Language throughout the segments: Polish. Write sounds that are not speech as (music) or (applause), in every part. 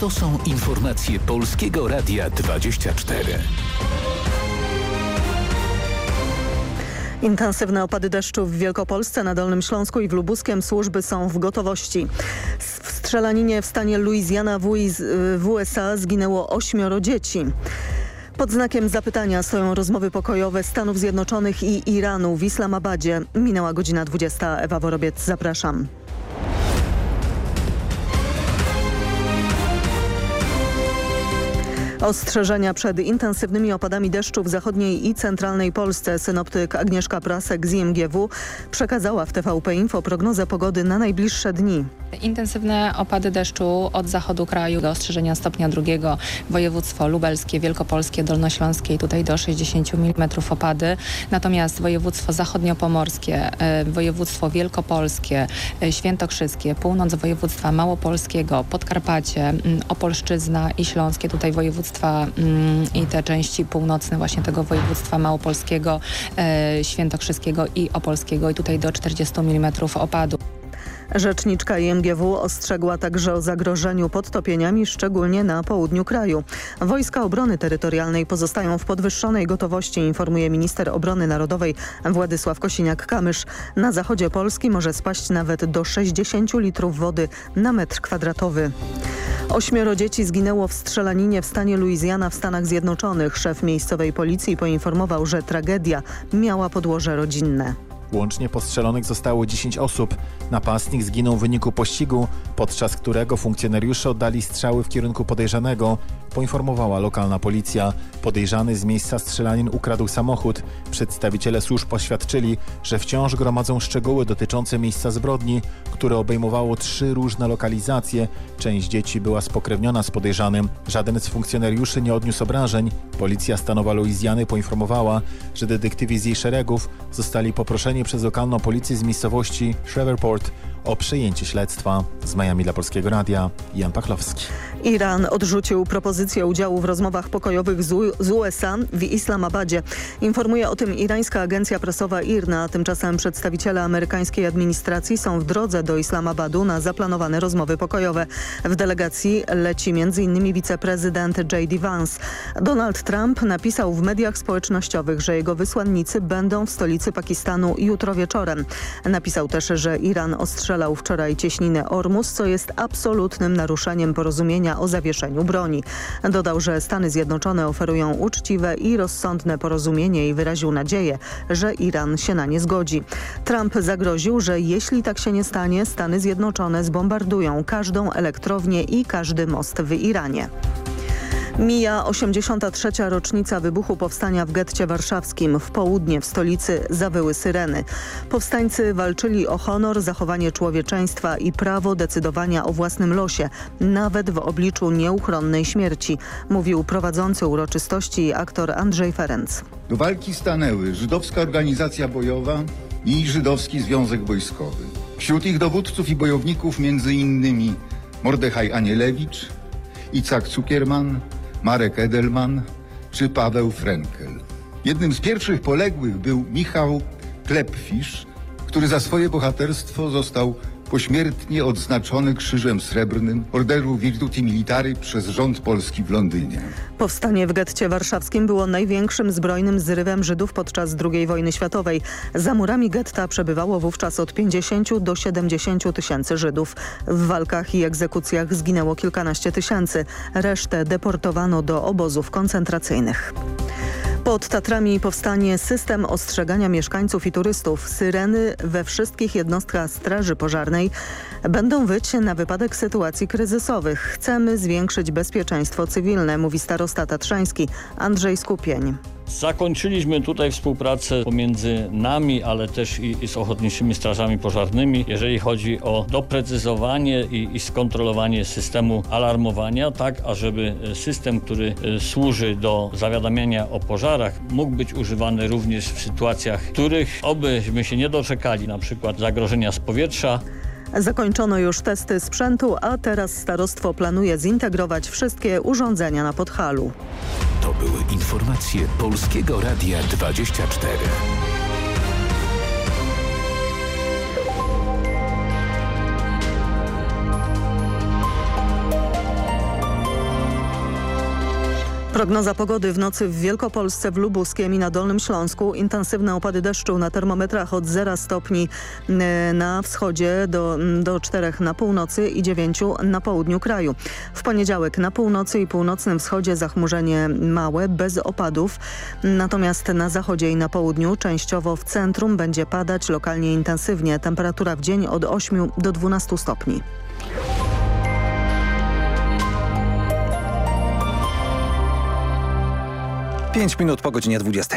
To są informacje Polskiego Radia 24. Intensywne opady deszczu w Wielkopolsce, na Dolnym Śląsku i w Lubuskiem służby są w gotowości. W strzelaninie w stanie Louisiana w USA zginęło ośmioro dzieci. Pod znakiem zapytania stoją rozmowy pokojowe Stanów Zjednoczonych i Iranu w Islamabadzie. Minęła godzina 20. Ewa Worobiec, zapraszam. Ostrzeżenia przed intensywnymi opadami deszczu w zachodniej i centralnej Polsce synoptyk Agnieszka Prasek z IMGW przekazała w TVP Info prognozę pogody na najbliższe dni. Intensywne opady deszczu od zachodu kraju do ostrzeżenia stopnia drugiego. Województwo lubelskie, wielkopolskie, dolnośląskie i tutaj do 60 mm opady. Natomiast województwo zachodniopomorskie, e, województwo wielkopolskie, e, świętokrzyskie, północ województwa małopolskiego, Podkarpacie, Opolszczyzna i Śląskie, tutaj województwa i te części północne właśnie tego województwa małopolskiego, e, świętokrzyskiego i opolskiego i tutaj do 40 mm opadu. Rzeczniczka IMGW ostrzegła także o zagrożeniu podtopieniami, szczególnie na południu kraju. Wojska Obrony Terytorialnej pozostają w podwyższonej gotowości, informuje minister obrony narodowej Władysław Kosiniak-Kamysz. Na zachodzie Polski może spaść nawet do 60 litrów wody na metr kwadratowy. Ośmioro dzieci zginęło w strzelaninie w stanie Louisiana w Stanach Zjednoczonych. Szef miejscowej policji poinformował, że tragedia miała podłoże rodzinne. Łącznie postrzelonych zostało 10 osób. Napastnik zginął w wyniku pościgu, podczas którego funkcjonariusze oddali strzały w kierunku podejrzanego, poinformowała lokalna policja. Podejrzany z miejsca strzelanin ukradł samochód. Przedstawiciele służb oświadczyli, że wciąż gromadzą szczegóły dotyczące miejsca zbrodni, które obejmowało trzy różne lokalizacje. Część dzieci była spokrewniona z podejrzanym. Żaden z funkcjonariuszy nie odniósł obrażeń. Policja stanowa Luizjany poinformowała, że detektywi z jej szeregów zostali poproszeni przez lokalną policję z miejscowości Shreveport o przejęcie śledztwa. Z Miami dla Polskiego Radia Jan Pachlowski. Iran odrzucił propozycję udziału w rozmowach pokojowych z USA w Islamabadzie. Informuje o tym irańska agencja prasowa IRNA. Tymczasem przedstawiciele amerykańskiej administracji są w drodze do Islamabadu na zaplanowane rozmowy pokojowe. W delegacji leci m.in. wiceprezydent J.D. Vance. Donald Trump napisał w mediach społecznościowych, że jego wysłannicy będą w stolicy Pakistanu jutro wieczorem. Napisał też, że Iran ostrzelał wczoraj cieśninę Ormus, co jest absolutnym naruszeniem porozumienia o zawieszeniu broni. Dodał, że Stany Zjednoczone oferują uczciwe i rozsądne porozumienie i wyraził nadzieję, że Iran się na nie zgodzi. Trump zagroził, że jeśli tak się nie stanie, Stany Zjednoczone zbombardują każdą elektrownię i każdy most w Iranie. Mija 83. rocznica wybuchu powstania w getcie warszawskim. W południe w stolicy zawyły syreny. Powstańcy walczyli o honor, zachowanie człowieczeństwa i prawo decydowania o własnym losie, nawet w obliczu nieuchronnej śmierci, mówił prowadzący uroczystości aktor Andrzej Ferenc. Do walki stanęły żydowska organizacja bojowa i żydowski związek wojskowy. Wśród ich dowódców i bojowników między innymi Mordechaj Anielewicz, Icak Cukierman, Marek Edelman czy Paweł Frenkel. Jednym z pierwszych poległych był Michał Klepfisz, który za swoje bohaterstwo został pośmiertnie odznaczony Krzyżem Srebrnym Orderu Virtuti Militari przez rząd polski w Londynie. Powstanie w getcie warszawskim było największym zbrojnym zrywem Żydów podczas II wojny światowej. Za murami getta przebywało wówczas od 50 do 70 tysięcy Żydów. W walkach i egzekucjach zginęło kilkanaście tysięcy. Resztę deportowano do obozów koncentracyjnych. Pod Tatrami powstanie system ostrzegania mieszkańców i turystów. Syreny we wszystkich jednostkach Straży Pożarnej będą wyć na wypadek sytuacji kryzysowych. Chcemy zwiększyć bezpieczeństwo cywilne, mówi starosta tatrzański Andrzej Skupień. Zakończyliśmy tutaj współpracę pomiędzy nami, ale też i, i z ochotniczymi strażami pożarnymi, jeżeli chodzi o doprecyzowanie i, i skontrolowanie systemu alarmowania, tak ażeby system, który e, służy do zawiadamiania o pożarach, mógł być używany również w sytuacjach, których obyśmy się nie doczekali, na przykład zagrożenia z powietrza, Zakończono już testy sprzętu, a teraz starostwo planuje zintegrować wszystkie urządzenia na Podhalu. To były informacje Polskiego Radia 24. Prognoza pogody w nocy w Wielkopolsce, w Lubuskiem i na Dolnym Śląsku. Intensywne opady deszczu na termometrach od 0 stopni e, na wschodzie do, do 4 na północy i 9 na południu kraju. W poniedziałek na północy i północnym wschodzie zachmurzenie małe, bez opadów. Natomiast na zachodzie i na południu, częściowo w centrum będzie padać lokalnie intensywnie. Temperatura w dzień od 8 do 12 stopni. Pięć minut po godzinie 20.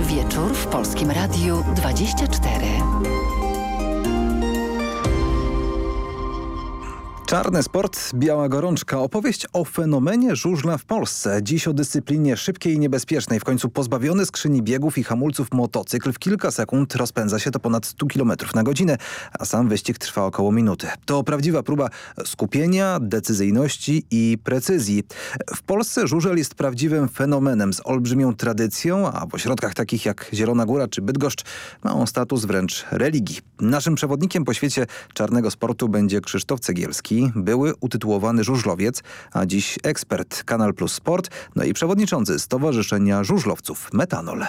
Wieczór w Polskim Radiu 24. Czarny sport, biała gorączka. Opowieść o fenomenie żużla w Polsce. Dziś o dyscyplinie szybkiej i niebezpiecznej. W końcu pozbawiony skrzyni biegów i hamulców motocykl w kilka sekund rozpędza się to ponad 100 km na godzinę, a sam wyścig trwa około minuty. To prawdziwa próba skupienia, decyzyjności i precyzji. W Polsce żużel jest prawdziwym fenomenem z olbrzymią tradycją, a w ośrodkach takich jak Zielona Góra czy Bydgoszcz ma on status wręcz religii. Naszym przewodnikiem po świecie czarnego sportu będzie Krzysztof Cegielski były utytułowany żużlowiec, a dziś ekspert Kanal Plus Sport, no i przewodniczący Stowarzyszenia Żużlowców Metanol.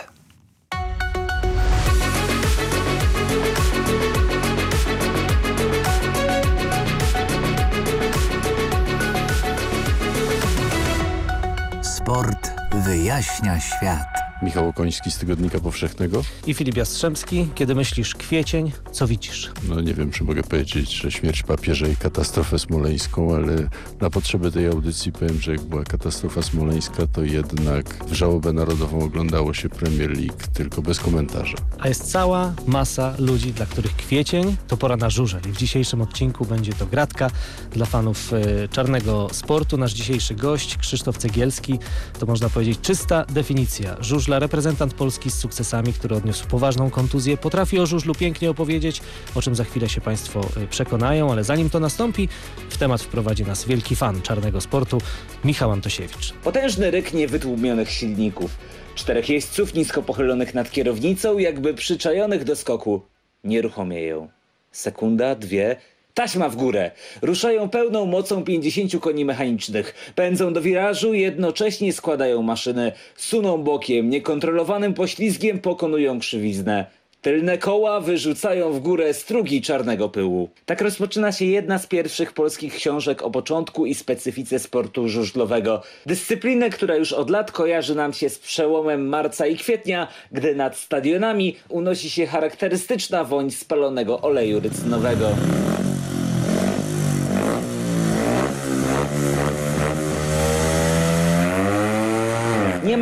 Sport wyjaśnia świat. Michał Okoński z Tygodnika Powszechnego. I Filip Jastrzębski. Kiedy myślisz kwiecień, co widzisz? No nie wiem, czy mogę powiedzieć, że śmierć papieża i katastrofę smoleńską, ale na potrzeby tej audycji powiem, że jak była katastrofa smoleńska, to jednak w żałobę narodową oglądało się Premier League, tylko bez komentarza. A jest cała masa ludzi, dla których kwiecień to pora na żużel. I w dzisiejszym odcinku będzie to gratka dla fanów y, czarnego sportu. Nasz dzisiejszy gość, Krzysztof Cegielski, to można powiedzieć czysta definicja. Żużla reprezentant Polski z sukcesami, który odniósł poważną kontuzję, potrafi o żużlu pięknie opowiedzieć, o czym za chwilę się Państwo y, przekonają, ale zanim to nastąpi, w temat wprowadzi nas wielki fan czarnego sportu, Michał Antosiewicz. Potężny ryk niewytłumionych silników. Czterech jeźdźców nisko pochylonych nad kierownicą, jakby przyczajonych do skoku. Nieruchomieją. Sekunda, dwie, Taśma w górę. Ruszają pełną mocą 50 koni mechanicznych. Pędzą do wirażu, jednocześnie składają maszyny. Suną bokiem, niekontrolowanym poślizgiem pokonują krzywiznę. Tylne koła wyrzucają w górę strugi czarnego pyłu. Tak rozpoczyna się jedna z pierwszych polskich książek o początku i specyfice sportu żużlowego. Dyscyplinę, która już od lat kojarzy nam się z przełomem marca i kwietnia, gdy nad stadionami unosi się charakterystyczna woń spalonego oleju rycynowego.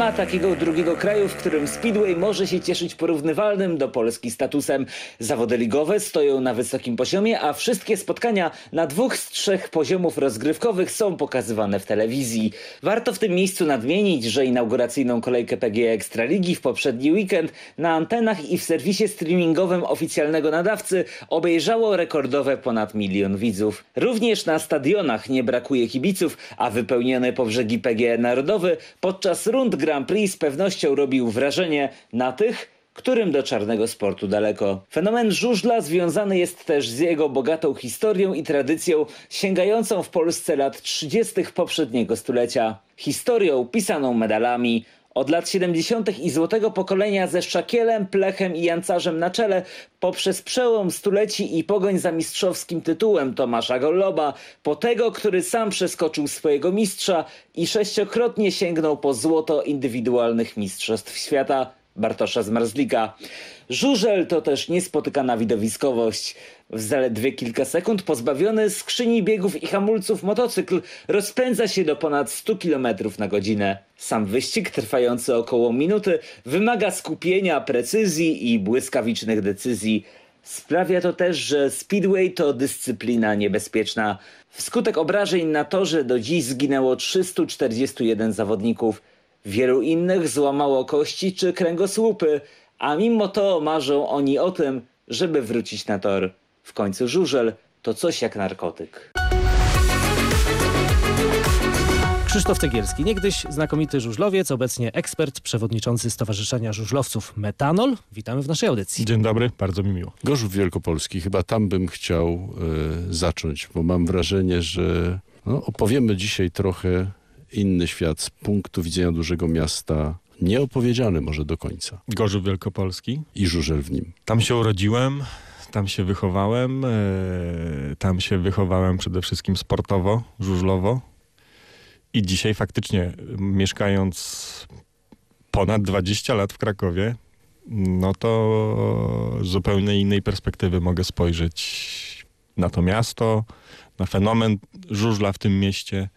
Ma takiego drugiego kraju, w którym Speedway może się cieszyć porównywalnym do Polski statusem. Zawody ligowe stoją na wysokim poziomie, a wszystkie spotkania na dwóch z trzech poziomów rozgrywkowych są pokazywane w telewizji. Warto w tym miejscu nadmienić, że inauguracyjną kolejkę PGA Ekstraligi w poprzedni weekend na antenach i w serwisie streamingowym oficjalnego nadawcy obejrzało rekordowe ponad milion widzów. Również na stadionach nie brakuje kibiców, a wypełnione po brzegi PGE Narodowy podczas rund Grand Prix z pewnością robił wrażenie na tych, którym do czarnego sportu daleko. Fenomen żużla związany jest też z jego bogatą historią i tradycją sięgającą w Polsce lat 30. poprzedniego stulecia. Historią pisaną medalami. Od lat 70. i złotego pokolenia ze Szakielem, Plechem i Jancarzem na czele, poprzez przełom stuleci i pogoń za mistrzowskim tytułem Tomasza Golloba, po tego, który sam przeskoczył swojego mistrza i sześciokrotnie sięgnął po złoto indywidualnych mistrzostw świata Bartosza Zmarzlika. Żużel to też niespotykana widowiskowość. W zaledwie kilka sekund pozbawiony skrzyni biegów i hamulców motocykl rozpędza się do ponad 100 km na godzinę. Sam wyścig trwający około minuty wymaga skupienia, precyzji i błyskawicznych decyzji. Sprawia to też, że speedway to dyscyplina niebezpieczna. Wskutek obrażeń na torze do dziś zginęło 341 zawodników. Wielu innych złamało kości czy kręgosłupy, a mimo to marzą oni o tym, żeby wrócić na tor. W końcu żużel to coś jak narkotyk. Krzysztof Cegielski, niegdyś znakomity żużlowiec, obecnie ekspert, przewodniczący Stowarzyszenia Żużlowców Metanol. Witamy w naszej audycji. Dzień dobry, bardzo mi miło. Gorzów Wielkopolski, chyba tam bym chciał y, zacząć, bo mam wrażenie, że no, opowiemy dzisiaj trochę inny świat z punktu widzenia dużego miasta, nieopowiedziany może do końca. Gorzów Wielkopolski. I żużel w nim. Tam się urodziłem, tam się wychowałem, e, tam się wychowałem przede wszystkim sportowo, żużlowo. I dzisiaj faktycznie mieszkając ponad 20 lat w Krakowie, no to z zupełnie innej perspektywy mogę spojrzeć na to miasto, na fenomen żużla w tym mieście,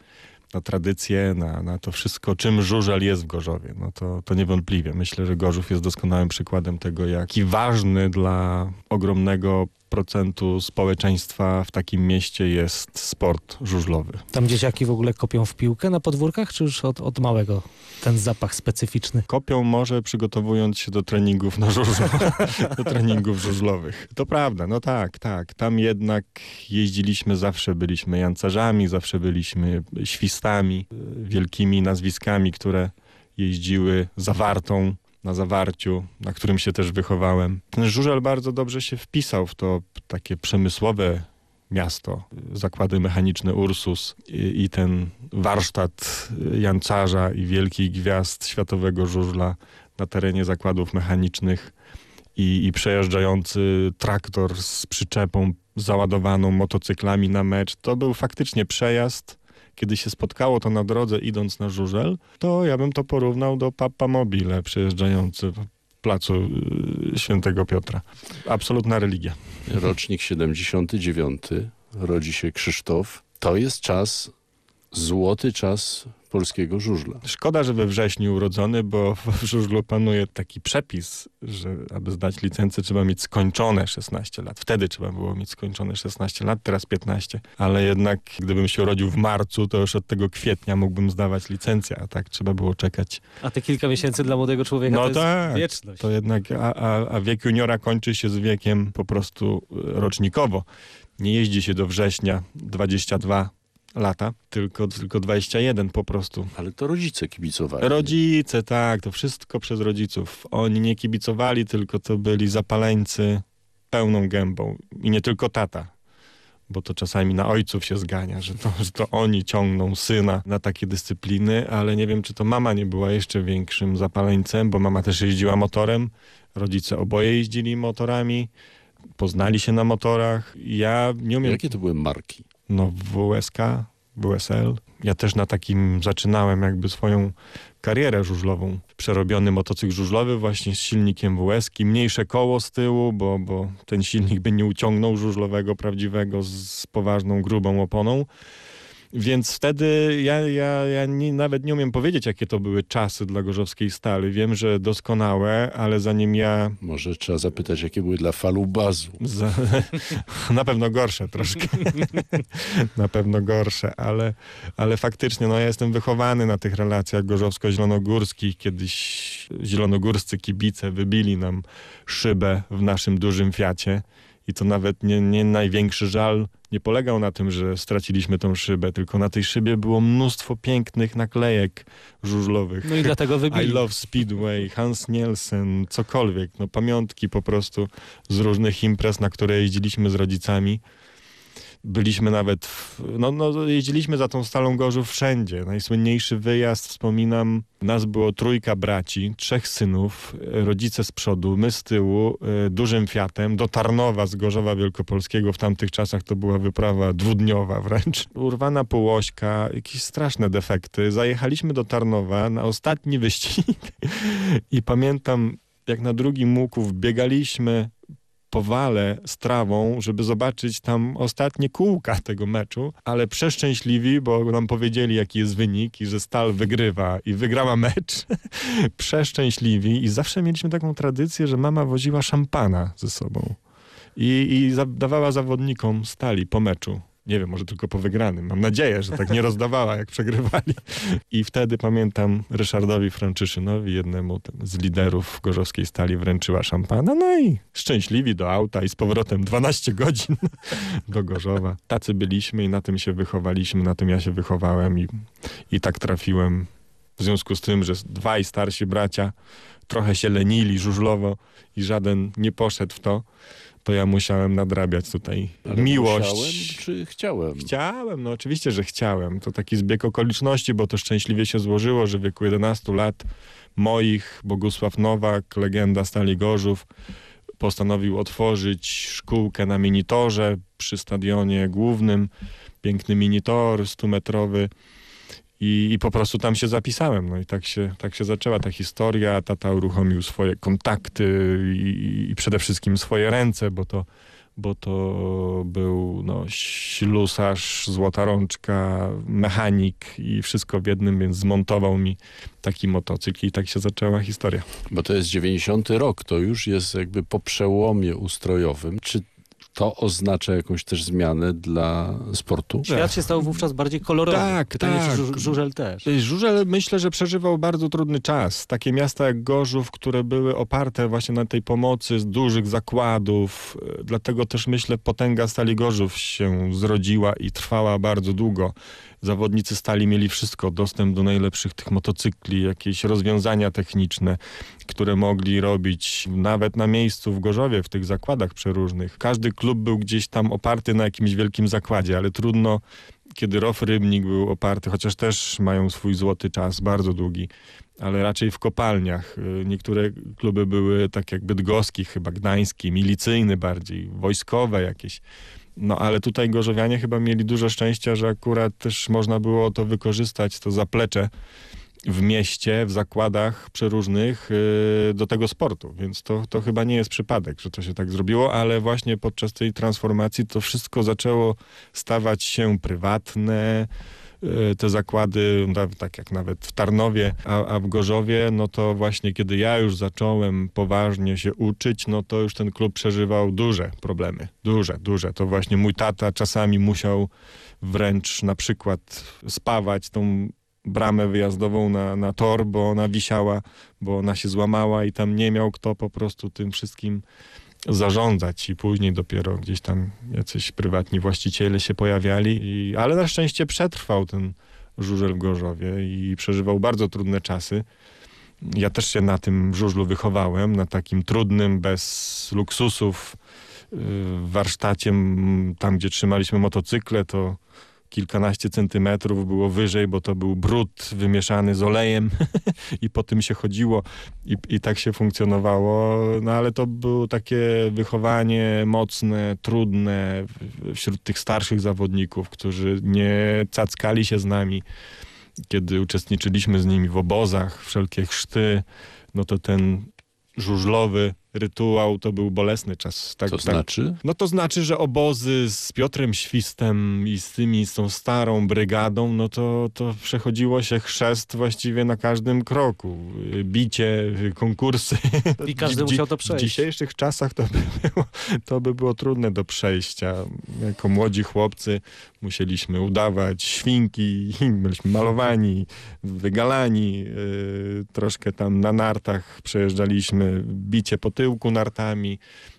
na tradycję, na, na to wszystko, czym żużel jest w Gorzowie. No to, to niewątpliwie. Myślę, że Gorzów jest doskonałym przykładem tego, jaki ważny dla ogromnego procentu społeczeństwa w takim mieście jest sport żużlowy. Tam dzieciaki w ogóle kopią w piłkę na podwórkach, czy już od, od małego ten zapach specyficzny? Kopią może przygotowując się do treningów na żużlu, (laughs) do treningów żużlowych. To prawda, no tak, tak. Tam jednak jeździliśmy, zawsze byliśmy jancarzami, zawsze byliśmy świstami, wielkimi nazwiskami, które jeździły zawartą na zawarciu, na którym się też wychowałem. Ten żużel bardzo dobrze się wpisał w to takie przemysłowe miasto, zakłady mechaniczne Ursus i, i ten warsztat jancarza i wielkich gwiazd światowego żużla na terenie zakładów mechanicznych i, i przejeżdżający traktor z przyczepą załadowaną motocyklami na mecz. To był faktycznie przejazd kiedy się spotkało to na drodze idąc na żużel, to ja bym to porównał do Papa Mobile przejeżdżający placu y, Świętego Piotra. Absolutna religia. Rocznik 79, rodzi się Krzysztof. To jest czas, złoty czas polskiego żużla. Szkoda, że we wrześniu urodzony, bo w żużlu panuje taki przepis, że aby zdać licencję trzeba mieć skończone 16 lat. Wtedy trzeba było mieć skończone 16 lat, teraz 15. Ale jednak gdybym się urodził w marcu, to już od tego kwietnia mógłbym zdawać licencję, a tak trzeba było czekać. A te kilka miesięcy dla młodego człowieka no to tak, jest wieczność. To jednak, a, a, a wiek juniora kończy się z wiekiem po prostu rocznikowo. Nie jeździ się do września 22 lata, tylko, tylko 21 po prostu. Ale to rodzice kibicowali. Rodzice, tak, to wszystko przez rodziców. Oni nie kibicowali, tylko to byli zapaleńcy pełną gębą. I nie tylko tata, bo to czasami na ojców się zgania, że to, że to oni ciągną syna na takie dyscypliny, ale nie wiem, czy to mama nie była jeszcze większym zapaleńcem, bo mama też jeździła motorem, rodzice oboje jeździli motorami, poznali się na motorach. Ja nie umiem... Jakie to były marki? No WSK, WSL. Ja też na takim zaczynałem jakby swoją karierę żużlową. Przerobiony motocykl żużlowy właśnie z silnikiem WSK, mniejsze koło z tyłu, bo, bo ten silnik by nie uciągnął żużlowego prawdziwego z poważną, grubą oponą. Więc wtedy ja, ja, ja nie, nawet nie umiem powiedzieć, jakie to były czasy dla Gorzowskiej Stali. Wiem, że doskonałe, ale zanim ja... Może trzeba zapytać, jakie były dla Falubazu. Za... (laughs) Na pewno gorsze troszkę. (laughs) na pewno gorsze, ale, ale faktycznie no, ja jestem wychowany na tych relacjach gorzowsko-zielonogórskich. Kiedyś zielonogórscy kibice wybili nam szybę w naszym dużym Fiacie. I to nawet nie, nie największy żal nie polegał na tym, że straciliśmy tą szybę, tylko na tej szybie było mnóstwo pięknych naklejek żużlowych. No i dlatego (laughs) wybili. I Love Speedway, Hans Nielsen, cokolwiek. No pamiątki po prostu z różnych imprez, na które jeździliśmy z rodzicami. Byliśmy nawet, w, no, no jeździliśmy za tą Stalą Gorzów wszędzie. Najsłynniejszy wyjazd, wspominam, nas było trójka braci, trzech synów, rodzice z przodu, my z tyłu, y, dużym Fiatem, do Tarnowa z Gorzowa Wielkopolskiego. W tamtych czasach to była wyprawa dwudniowa wręcz. Urwana półośka, jakieś straszne defekty. Zajechaliśmy do Tarnowa na ostatni wyścig (laughs) i pamiętam, jak na drugim łuku biegaliśmy powale z trawą, żeby zobaczyć tam ostatnie kółka tego meczu, ale przeszczęśliwi, bo nam powiedzieli jaki jest wynik i że Stal wygrywa i wygrała mecz. (laughs) przeszczęśliwi i zawsze mieliśmy taką tradycję, że mama woziła szampana ze sobą i, i dawała zawodnikom Stali po meczu. Nie wiem, może tylko po wygranym. Mam nadzieję, że tak nie rozdawała, jak przegrywali. I wtedy pamiętam Ryszardowi Franciszynowii, jednemu z liderów gorzowskiej stali, wręczyła szampana. No i szczęśliwi do auta i z powrotem 12 godzin do Gorzowa. Tacy byliśmy i na tym się wychowaliśmy, na tym ja się wychowałem i, i tak trafiłem. W związku z tym, że dwaj starsi bracia trochę się lenili żużlowo i żaden nie poszedł w to, to ja musiałem nadrabiać tutaj Ale miłość. Musiałem, czy chciałem? Chciałem, no oczywiście, że chciałem. To taki zbieg okoliczności, bo to szczęśliwie się złożyło, że w wieku 11 lat moich Bogusław Nowak, legenda Stali Gorzów, postanowił otworzyć szkółkę na minitorze przy stadionie głównym. Piękny minitor, 100-metrowy. I, I po prostu tam się zapisałem. No i tak się, tak się zaczęła ta historia. Tata uruchomił swoje kontakty i, i przede wszystkim swoje ręce, bo to, bo to był no, ślusarz, złota rączka, mechanik i wszystko w jednym, więc zmontował mi taki motocykl i tak się zaczęła historia. Bo to jest 90 rok, to już jest jakby po przełomie ustrojowym. Czy to oznacza jakąś też zmianę dla sportu? Świat się stał wówczas bardziej kolorowy. Tak, Pytanie, tak. czy Żu- Żużel też. Żurzel myślę, że przeżywał bardzo trudny czas. Takie miasta jak Gorzów, które były oparte właśnie na tej pomocy z dużych zakładów. e, Dlatego też myślę potęga Stali Gorzów się zrodziła i trwała bardzo długo. Zawodnicy Stali mieli wszystko, dostęp do najlepszych tych motocykli, jakieś rozwiązania techniczne, które mogli robić nawet na miejscu w Gorzowie, w tych zakładach przeróżnych. Każdy klub był gdzieś tam oparty na jakimś wielkim zakładzie, ale trudno kiedy Rof Rybnik był oparty, chociaż też mają swój złoty czas, bardzo długi, ale raczej w kopalniach. Y, Niektóre kluby były tak jak Bydgoski, chyba Gdański, milicyjny bardziej, wojskowe jakieś. No ale tutaj gorzowianie chyba mieli dużo szczęścia, że akurat też można było to wykorzystać, to zaplecze w mieście, w zakładach przeróżnych yy, do tego sportu. Więc to, to chyba nie jest przypadek, że to się tak zrobiło, ale właśnie podczas tej transformacji to wszystko zaczęło stawać się prywatne. Yy, Te zakłady, no, tak jak nawet w Tarnowie, a, a w Gorzowie, no to właśnie kiedy ja już zacząłem poważnie się uczyć, no to już ten klub przeżywał duże problemy. Duże, duże. To właśnie mój tata czasami musiał wręcz na przykład spawać tą bramę wyjazdową na, na tor, bo ona wisiała, bo ona się złamała i tam nie miał kto po prostu tym wszystkim zarządzać i później dopiero gdzieś tam jacyś prywatni właściciele się pojawiali, i, ale na szczęście przetrwał ten żużel w Gorzowie i przeżywał bardzo trudne czasy. Ja też się na tym żużlu wychowałem, na takim trudnym, bez luksusów, w warsztacie, tam gdzie trzymaliśmy motocykle, to kilkanaście centymetrów było wyżej, bo to był brud wymieszany z olejem (laughs) i po tym się chodziło i, i tak się funkcjonowało. No ale to było takie wychowanie mocne, trudne wśród tych starszych zawodników, którzy nie cackali się z nami. Kiedy uczestniczyliśmy z nimi w obozach, wszelkie chrzty, no to ten żużlowy rytuał to był bolesny czas. Tak, To tak, znaczy? no to znaczy, że obozy z Piotrem Świstem i z tymi, z tą starą brygadą, no to, to przechodziło się chrzest właściwie na każdym kroku. Bicie, konkursy. I każdy Dzi- musiał to W przejść. dzisiejszych czasach to by, było, to by było trudne do przejścia. Jako młodzi chłopcy musieliśmy udawać świnki, (laughs) byliśmy malowani, wygalani, y, troszkę tam na nartach przejeżdżaliśmy, bicie po tyłku nartami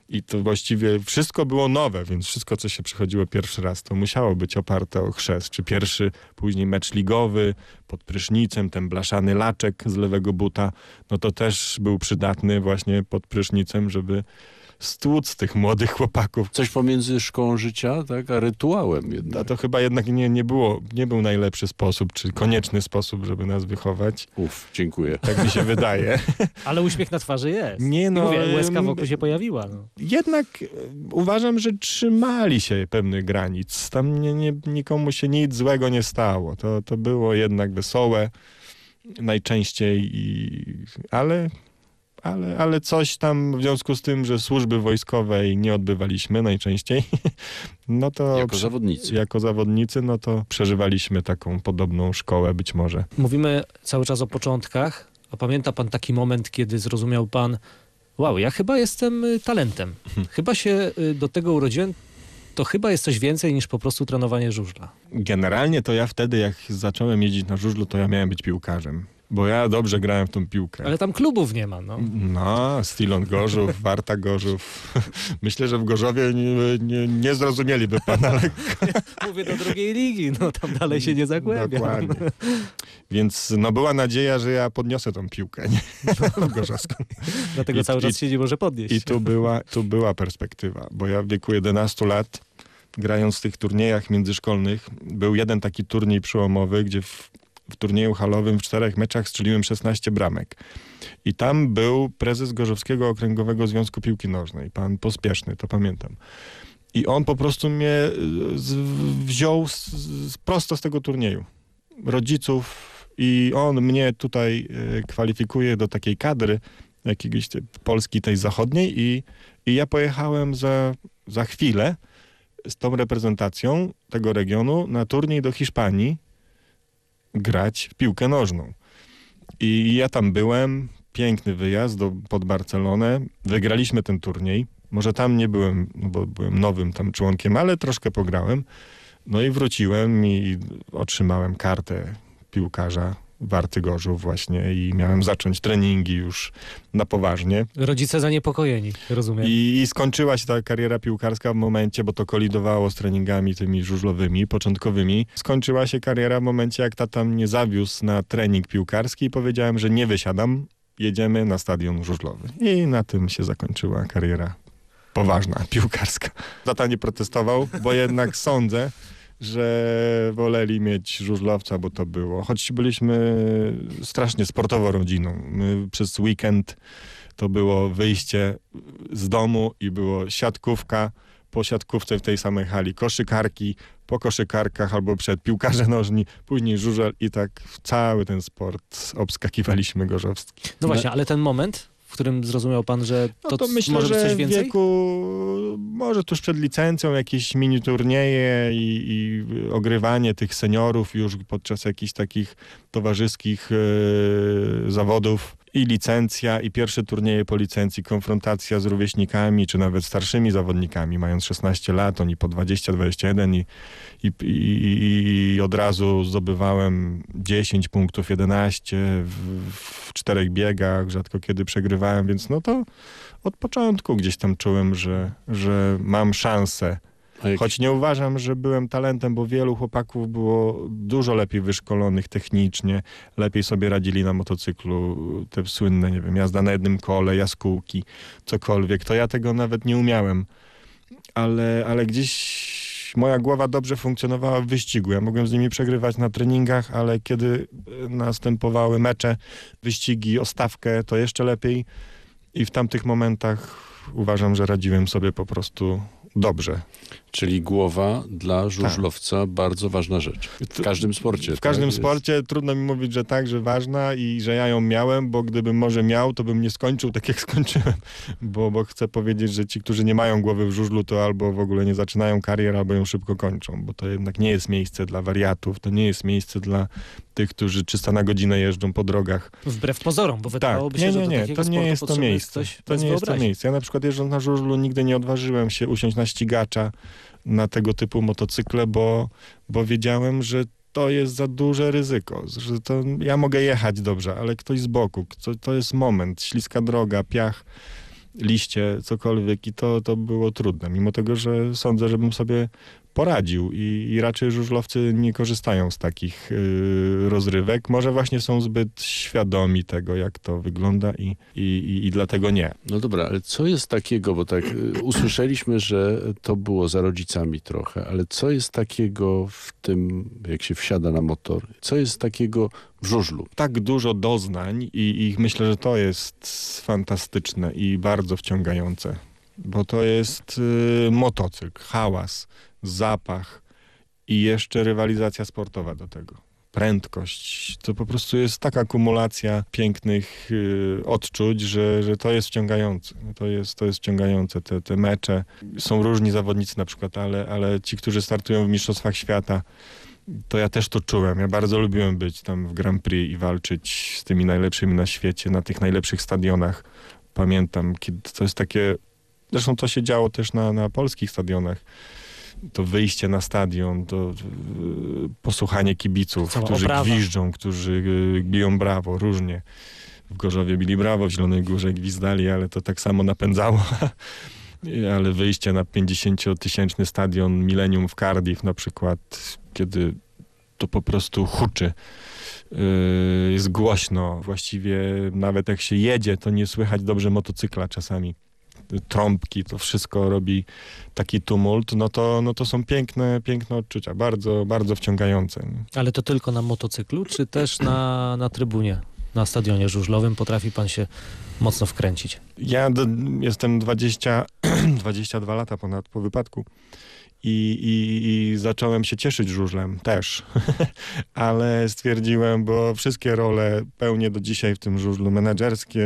i to właściwie wszystko było nowe, więc wszystko, co się przychodziło pierwszy raz, to musiało być oparte o chrzest. Czy pierwszy, później mecz ligowy pod prysznicem, ten blaszany laczek z lewego buta, no to też był przydatny właśnie pod prysznicem, żeby stłuc tych młodych chłopaków. Coś pomiędzy szkołą życia, tak, a rytuałem jednak. No to chyba jednak nie, nie było, nie był najlepszy sposób, czy konieczny sposób, żeby nas wychować. Uf, dziękuję. Tak mi się wydaje. (laughs) Ale uśmiech na twarzy jest. Nie I no, Mówię, łezka wokół się pojawiła. No. Jednak e, uważam, że trzymali się pewnych granic. Tam nie, nie, nikomu się nic złego nie stało. To, to było jednak wesołe najczęściej, i, ale, ale, ale coś tam w związku z tym, że służby wojskowej nie odbywaliśmy najczęściej, (laughs) no to Jako zawodnicy. jako zawodnicy, no to przeżywaliśmy taką podobną szkołę być może. Mówimy cały czas o początkach, a pamięta pan taki moment, kiedy zrozumiał pan, wow, ja chyba jestem y, talentem. (laughs) Chyba się y, do tego urodziłem, to chyba jest coś więcej niż po prostu trenowanie żużla. Generalnie to ja wtedy, jak zacząłem jeździć na żużlu, to ja miałem być piłkarzem. Bo ja dobrze grałem w tą piłkę. Ale tam klubów nie ma, no. No, Stilon Gorzów, (laughs) Warta Gorzów. (laughs) Myślę, że w Gorzowie nie, nie, nie zrozumieliby pana (laughs) lekko. Mówię do drugiej ligi, no tam dalej się nie zagłębia. Dokładnie. Więc no była nadzieja, że ja podniosę tą piłkę nie? gorzowską. Dlatego I- cały czas i- się nie może podnieść. I tu była, tu była perspektywa, bo ja w wieku 11 lat, grając w tych turniejach międzyszkolnych, był jeden taki turniej przełomowy, gdzie w, w turnieju halowym w czterech meczach strzeliłem 16 bramek. I tam był prezes Gorzowskiego Okręgowego Związku Piłki Nożnej, pan Pospieszny, to pamiętam. I on po prostu mnie y, wziął z, z, prosto z tego turnieju. Rodziców i on mnie tutaj y, kwalifikuje do takiej kadry jakiegoś te- Polski tej zachodniej i, i ja pojechałem za, za chwilę z tą reprezentacją tego regionu na turniej do Hiszpanii grać w piłkę nożną. I ja tam byłem, piękny wyjazd do, pod Barcelonę, wygraliśmy ten turniej. Może tam nie byłem, no bo byłem nowym tam członkiem, ale troszkę pograłem. No i wróciłem i otrzymałem kartę piłkarza Warty Gorzów właśnie i miałem zacząć treningi już na poważnie. Rodzice zaniepokojeni, rozumiem. I, I skończyła się ta kariera piłkarska w momencie, bo to kolidowało z treningami tymi żużlowymi, początkowymi. Skończyła się kariera w momencie, jak tata mnie zawiózł na trening piłkarski i powiedziałem, że nie wysiadam, jedziemy na stadion żużlowy. I na tym się zakończyła kariera poważna, piłkarska. Tata nie protestował, bo jednak sądzę, że woleli mieć żużlowca, bo to było. Choć byliśmy strasznie sportową rodziną. My przez weekend to było wyjście z domu i było siatkówka, po siatkówce w tej samej hali koszykarki, po koszykarkach albo przed piłkarze nożni, później żużel i tak cały ten sport obskakiwaliśmy gorzowski. No właśnie, ale ten moment, którym zrozumiał pan, że to, No to myślę, może być coś w więcej? wieku może tuż przed licencją jakieś mini turnieje i, i ogrywanie tych seniorów już podczas jakichś takich towarzyskich e, zawodów i licencja i pierwsze turnieje po licencji, konfrontacja z rówieśnikami czy nawet starszymi zawodnikami, mając 16 lat, oni po 20-21 i, i, i, i od razu zdobywałem 10 punktów, 11 w, w czterech biegach, rzadko kiedy przegrywałem, więc no to od początku gdzieś tam czułem, że, że mam szansę. Choć nie uważam, że byłem talentem, bo wielu chłopaków było dużo lepiej wyszkolonych technicznie, lepiej sobie radzili na motocyklu, te słynne, nie wiem, jazda na jednym kole, jaskółki, cokolwiek. To ja tego nawet nie umiałem. Ale, ale gdzieś moja głowa dobrze funkcjonowała w wyścigu. Ja mogłem z nimi przegrywać na treningach, ale kiedy następowały mecze, wyścigi, o stawkę, to jeszcze lepiej. I w tamtych momentach uważam, że radziłem sobie po prostu dobrze. Czyli głowa dla żużlowca bardzo ważna rzecz. W każdym sporcie. W każdym tak? sporcie trudno mi mówić, że tak, że ważna i że ja ją miałem, bo gdybym może miał, to bym nie skończył tak jak (laughs) skończyłem. Bo, bo chcę powiedzieć, że ci, którzy nie mają głowy w żużlu, to albo w ogóle nie zaczynają karier, albo ją szybko kończą. Bo to jednak nie jest miejsce dla wariatów, to nie jest miejsce dla tych, którzy 300 na godzinę jeżdżą po drogach. Wbrew pozorom, bo Tak, wydawałoby się, nie, że nie, takiego to nie jest to miejsce. Coś To nie jest to miejsce. Ja na przykład jeżdżąc na żużlu nigdy nie odważyłem się usiąść na ścigacza na tego typu motocykle, bo, bo wiedziałem, że to jest za duże ryzyko, że to ja mogę jechać dobrze, ale ktoś z boku, to, to jest moment, śliska droga, piach, liście, cokolwiek i to, to było trudne, mimo tego, że sądzę, żebym sobie poradził i, i raczej żużlowcy nie korzystają z takich y, rozrywek. Może właśnie są zbyt świadomi tego, jak to wygląda i, i, i, dlatego nie. No dobra, ale co jest takiego, bo tak y, usłyszeliśmy, że to było za rodzicami trochę, ale co jest takiego w tym, jak się wsiada na motor? Co jest takiego w żużlu? tak dużo doznań i, i myślę, że to jest fantastyczne i bardzo wciągające, bo to jest y, motocykl, hałas, zapach i jeszcze rywalizacja sportowa do tego. Prędkość. To po prostu jest taka kumulacja pięknych y, odczuć, że, że to jest wciągające. To jest, to jest wciągające. Te, te mecze. Są różni zawodnicy na przykład, ale, ale ci, którzy startują w Mistrzostwach Świata, to ja też to czułem. Ja bardzo lubiłem być tam w Grand Prix i walczyć z tymi najlepszymi na świecie, na tych najlepszych stadionach. Pamiętam, kiedy to jest takie... Zresztą to się działo też na, na polskich stadionach. To wyjście na stadion, to yy, posłuchanie kibiców, Cała którzy oprawa. gwiżdżą, którzy yy, biją brawo, różnie. W Gorzowie bili brawo, w Zielonej Górze gwizdali, ale to tak samo napędzało. (laughs) ale wyjście na 50-tysięczny stadion Millennium w Cardiff na przykład, kiedy to po prostu huczy. Yy, jest głośno. Właściwie nawet jak się jedzie, to nie słychać dobrze motocykla czasami. Trąbki, to wszystko robi taki tumult, no to, no to są piękne, piękne odczucia, bardzo, bardzo wciągające. Ale to tylko na motocyklu, czy też na, na trybunie, na stadionie żużlowym potrafi pan się mocno wkręcić? Ja jestem 20, 22 (clears throat) lata ponad po wypadku i, i, i zacząłem się cieszyć żużlem też, (laughs) ale stwierdziłem, bo wszystkie role pełnię do dzisiaj w tym żużlu, menedżerskie,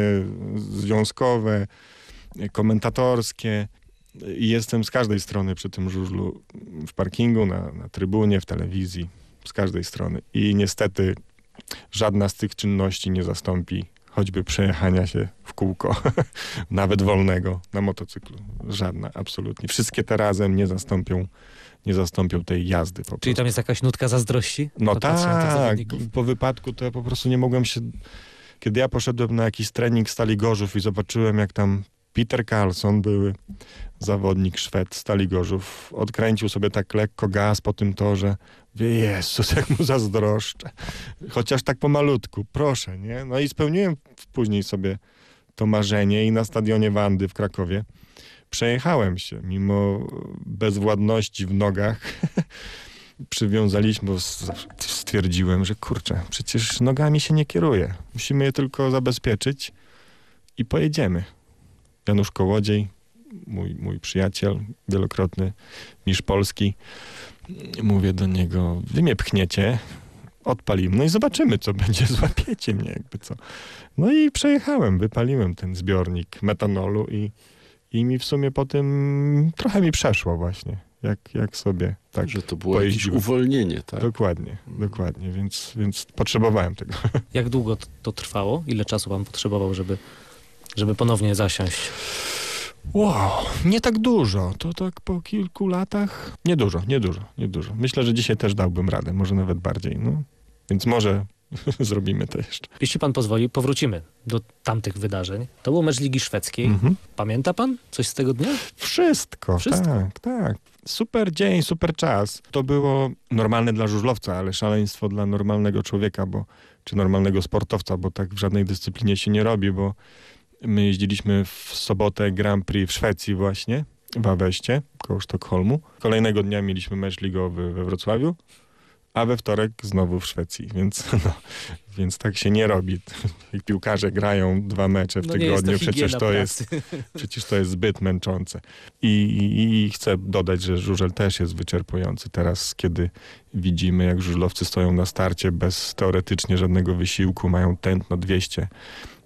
związkowe, komentatorskie i jestem z każdej strony przy tym żużlu, w parkingu, na, na trybunie, w telewizji, z każdej strony i niestety żadna z tych czynności nie zastąpi choćby przejechania się w kółko, (laughs) nawet wolnego na motocyklu. Żadna, absolutnie. Wszystkie te razem nie zastąpią, nie zastąpią tej jazdy. Czyli tam jest jakaś nutka zazdrości? No tak, po wypadku to ja po prostu nie mogłem się... Kiedy ja poszedłem na jakiś trening Stali Gorzów i zobaczyłem jak tam Peter Carlson, były zawodnik Szwed Stali Gorzów, odkręcił sobie tak lekko gaz po tym torze. Wie, Jezus, jak mu zazdroszczę. Chociaż tak pomalutku, proszę, nie? No i spełniłem później sobie to marzenie i na stadionie Wandy w Krakowie przejechałem się, mimo bezwładności w nogach. (laughs) Przywiązaliśmy, bo stwierdziłem, że kurczę, przecież nogami się nie kieruje. Musimy je tylko zabezpieczyć i pojedziemy. Janusz Kołodziej, mój, mój przyjaciel, wielokrotny mistrz Polski. Mówię do niego, wy mnie pchniecie, odpalimy, no i zobaczymy, co będzie, (laughs) złapiecie mnie, jakby co. No i przejechałem, wypaliłem ten zbiornik metanolu i, i mi w sumie po tym trochę mi przeszło właśnie, jak, jak sobie tak Że to było jakieś uwolnienie, tak? Dokładnie, dokładnie, więc, więc potrzebowałem tego. (laughs) Jak długo to trwało? Ile czasu pan potrzebował, żeby, żeby ponownie zasiąść? Wow, nie tak dużo. To tak po kilku latach. Nie dużo, nie dużo, nie dużo. Myślę, że dzisiaj też dałbym radę, może nawet bardziej. No. Więc może (laughs) zrobimy to jeszcze. Jeśli pan pozwoli, powrócimy do tamtych wydarzeń. To był mecz Ligi Szwedzkiej. Mhm. Pamięta pan coś z tego dnia? Wszystko, Wszystko, tak, tak. Super dzień, super czas. To było normalne dla żużlowca, ale szaleństwo dla normalnego człowieka, bo czy normalnego sportowca, bo tak w żadnej dyscyplinie się nie robi, bo My jeździliśmy w sobotę Grand Prix w Szwecji właśnie, w Aweście, koło Sztokholmu. Kolejnego dnia mieliśmy mecz ligowy we Wrocławiu, a we wtorek znowu w Szwecji, więc, (laughs) no, więc tak się nie robi. (laughs) Piłkarze grają dwa mecze w no tygodniu, to przecież, to jest, (laughs) przecież to jest zbyt męczące. I, i, I, chcę dodać, że żużel też jest wyczerpujący. Teraz, kiedy widzimy, jak żużlowcy stoją na starcie bez teoretycznie żadnego wysiłku, mają tętno 200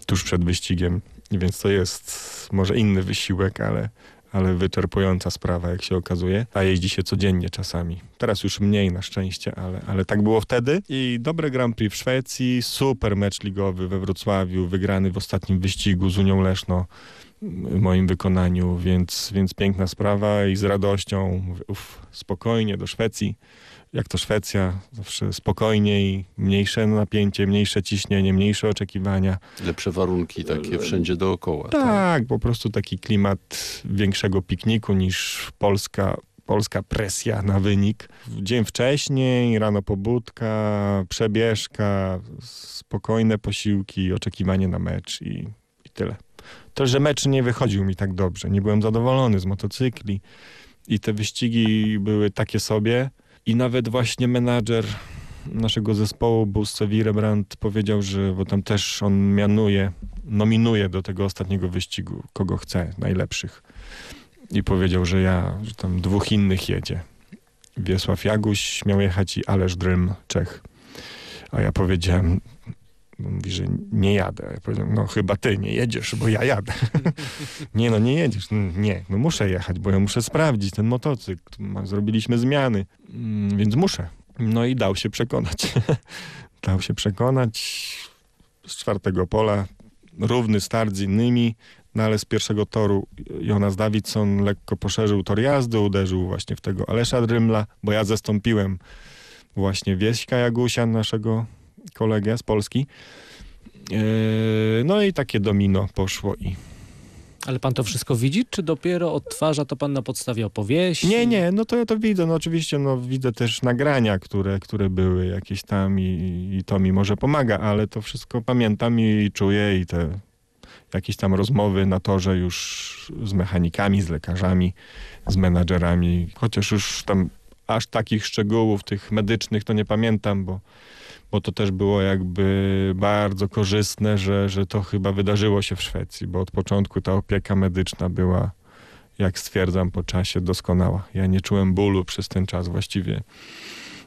tuż przed wyścigiem, więc to jest może inny wysiłek, ale, ale wyczerpująca sprawa, jak się okazuje. A jeździ się codziennie czasami. Teraz już mniej na szczęście, ale, ale tak było wtedy. I dobre Grand Prix w Szwecji, super mecz ligowy we Wrocławiu, wygrany w ostatnim wyścigu z Unią Leszno w moim wykonaniu, więc, więc piękna sprawa i z radością, uf, spokojnie do Szwecji jak to Szwecja, zawsze spokojniej, mniejsze napięcie, mniejsze ciśnienie, mniejsze oczekiwania. Lepsze warunki takie wszędzie dookoła. Tak, tak, po prostu taki klimat większego pikniku niż Polska polska presja na wynik. Dzień wcześniej, rano pobudka, przebieżka, spokojne posiłki, oczekiwanie na mecz i, i tyle. To, że mecz nie wychodził mi tak dobrze. Nie byłem zadowolony z motocykli i te wyścigi były takie sobie. I nawet właśnie menadżer naszego zespołu, Busce Wirebrand, powiedział, że, bo tam też on mianuje, nominuje do tego ostatniego wyścigu, kogo chce, najlepszych. I powiedział, że ja, że tam dwóch innych jedzie. Wiesław Jaguś miał jechać i Ależ Drym, Czech. A ja powiedziałem, mówi, że nie jadę. Ja powiedziałem, no chyba ty nie jedziesz, bo ja jadę. (laughs) nie no, nie jedziesz. No, nie, no muszę jechać, bo ja muszę sprawdzić ten motocykl. Zrobiliśmy zmiany, mm, więc muszę. No i dał się przekonać. (laughs) dał się przekonać z czwartego pola. Równy start z innymi, no ale z pierwszego toru Jonas Davidson lekko poszerzył tor jazdy, uderzył właśnie w tego Alesza Drymla, bo ja zastąpiłem właśnie Wieśka Jagusia, naszego kolegę z Polski. E, no i takie domino poszło i, Ale pan to wszystko widzi, czy dopiero odtwarza to pan na podstawie opowieści? Nie, nie, no to ja to widzę. No oczywiście no, widzę też nagrania, które, które były jakieś tam i, i to mi może pomaga, ale to wszystko pamiętam i czuję i te jakieś tam rozmowy na torze już z mechanikami, z lekarzami, z menadżerami, chociaż już tam aż takich szczegółów tych medycznych to nie pamiętam, bo, bo to też było jakby bardzo korzystne, że, że to chyba wydarzyło się w Szwecji, bo od początku ta opieka medyczna była, jak stwierdzam po czasie, doskonała. Ja nie czułem bólu przez ten czas właściwie.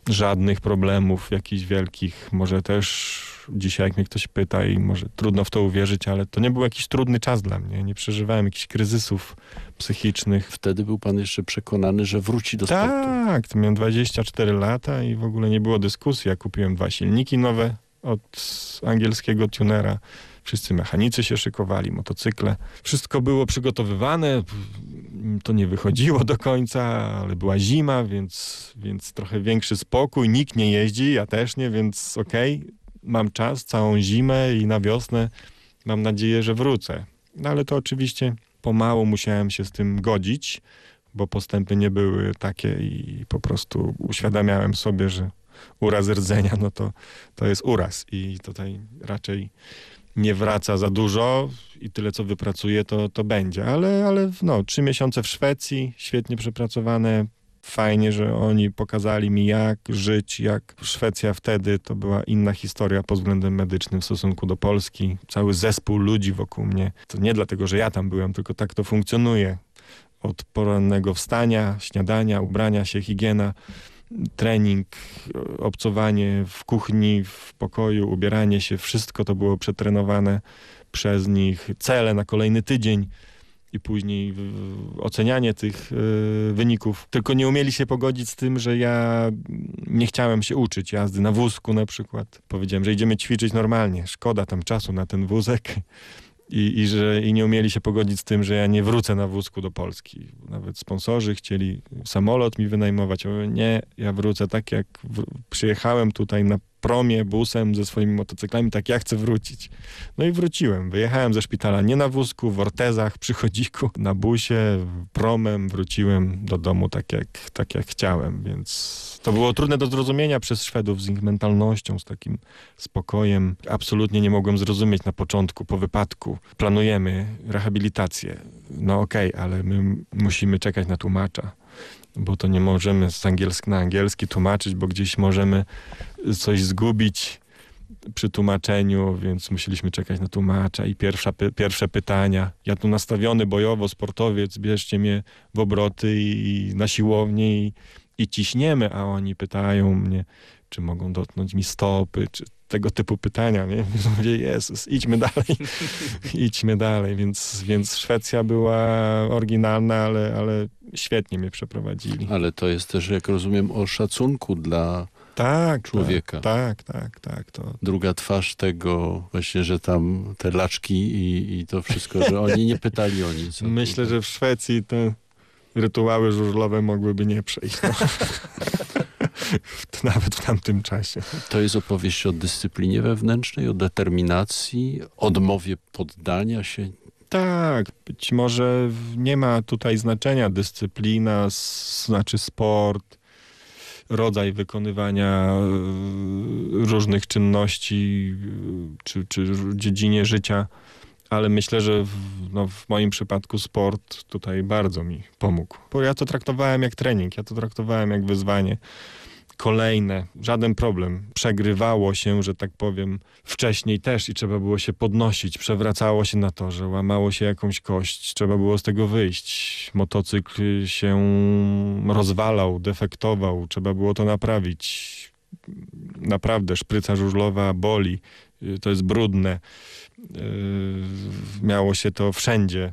Żadnych problemów jakichś wielkich. Może też dzisiaj jak mnie ktoś pyta i może trudno w to uwierzyć, ale to nie był jakiś trudny czas dla mnie. Nie przeżywałem jakichś kryzysów psychicznych. Wtedy był pan jeszcze przekonany, że wróci do tak, sportu. Tak, to miałem 24 lata i w ogóle nie było dyskusji. Ja kupiłem dwa silniki nowe od angielskiego tunera. Wszyscy mechanicy się szykowali, motocykle. Wszystko było przygotowywane. To nie wychodziło do końca, ale była zima, więc, więc trochę większy spokój. Nikt nie jeździ, ja też nie, więc okej. Okay. Mam czas, całą zimę i na wiosnę mam nadzieję, że wrócę. No ale to oczywiście pomału musiałem się z tym godzić, bo postępy nie były takie i po prostu uświadamiałem sobie, że uraz rdzenia, no to, to jest uraz i tutaj raczej nie wraca za dużo i tyle, co wypracuje, to, to będzie. Ale, ale no, trzy miesiące w Szwecji, świetnie przepracowane. Fajnie, że oni pokazali mi, jak żyć, jak Szwecja wtedy to była inna historia pod względem medycznym w stosunku do Polski. Cały zespół ludzi wokół mnie. To nie dlatego, że ja tam byłem, tylko tak to funkcjonuje. Od porannego wstania, śniadania, ubrania się, higiena, trening, obcowanie w kuchni, w pokoju, ubieranie się, wszystko to było przetrenowane przez nich, cele na kolejny tydzień i później ocenianie tych y, wyników. Tylko nie umieli się pogodzić z tym, że ja nie chciałem się uczyć jazdy na wózku na przykład. Powiedziałem, że idziemy ćwiczyć normalnie. Szkoda tam czasu na ten wózek. I, i, że, I nie umieli się pogodzić z tym, że ja nie wrócę na wózku do Polski. Nawet sponsorzy chcieli samolot mi wynajmować. Ja mówię, nie, ja wrócę tak jak w, przyjechałem tutaj na promie, busem, ze swoimi motocyklami, tak ja chcę wrócić. No i wróciłem. Wyjechałem ze szpitala nie na wózku, w ortezach, przy chodziku, na busie, promem, wróciłem do domu tak jak, tak jak chciałem, więc to było trudne do zrozumienia przez Szwedów z ich mentalnością, z takim spokojem. Absolutnie nie mogłem zrozumieć na początku, po wypadku. Planujemy rehabilitację. No okej, okay, ale my musimy czekać na tłumacza bo to nie możemy z angielski na angielski tłumaczyć, bo gdzieś możemy coś zgubić przy tłumaczeniu, więc musieliśmy czekać na tłumacza i pierwsza, pierwsze pytania. Ja tu nastawiony bojowo, sportowiec, bierzcie mnie w obroty i, i na siłownię i, i ciśniemy, a oni pytają mnie, czy mogą dotknąć mi stopy, czy tego typu pytania, nie? (laughs) Mówię, Jezus, idźmy dalej, (laughs) idźmy dalej, więc, więc Szwecja była oryginalna, ale, ale świetnie mnie przeprowadzili. Ale to jest też, jak rozumiem, o szacunku dla tak, człowieka. Tak, tak, tak. To... Druga twarz tego właśnie, że tam te laczki i, i to wszystko, że oni nie pytali o nic. (laughs) Myślę, że w Szwecji te rytuały żużlowe mogłyby nie przejść. No. (laughs) Nawet w tamtym czasie. To jest opowieść o dyscyplinie wewnętrznej, o determinacji, odmowie poddania się. Tak, być może nie ma tutaj znaczenia dyscyplina, znaczy sport, rodzaj wykonywania e, różnych czynności czy, czy dziedzinie życia, ale myślę, że w, no, w moim przypadku sport tutaj bardzo mi pomógł. Bo ja to traktowałem jak trening, ja to traktowałem jak wyzwanie kolejne, żaden problem. Przegrywało się, że tak powiem, wcześniej też i trzeba było się podnosić. Przewracało się na torze, łamało się jakąś kość, trzeba było z tego wyjść. Motocykl się rozwalał, defektował, trzeba było to naprawić. Naprawdę, szpryca żużlowa boli, to jest brudne. Yy, miało się to wszędzie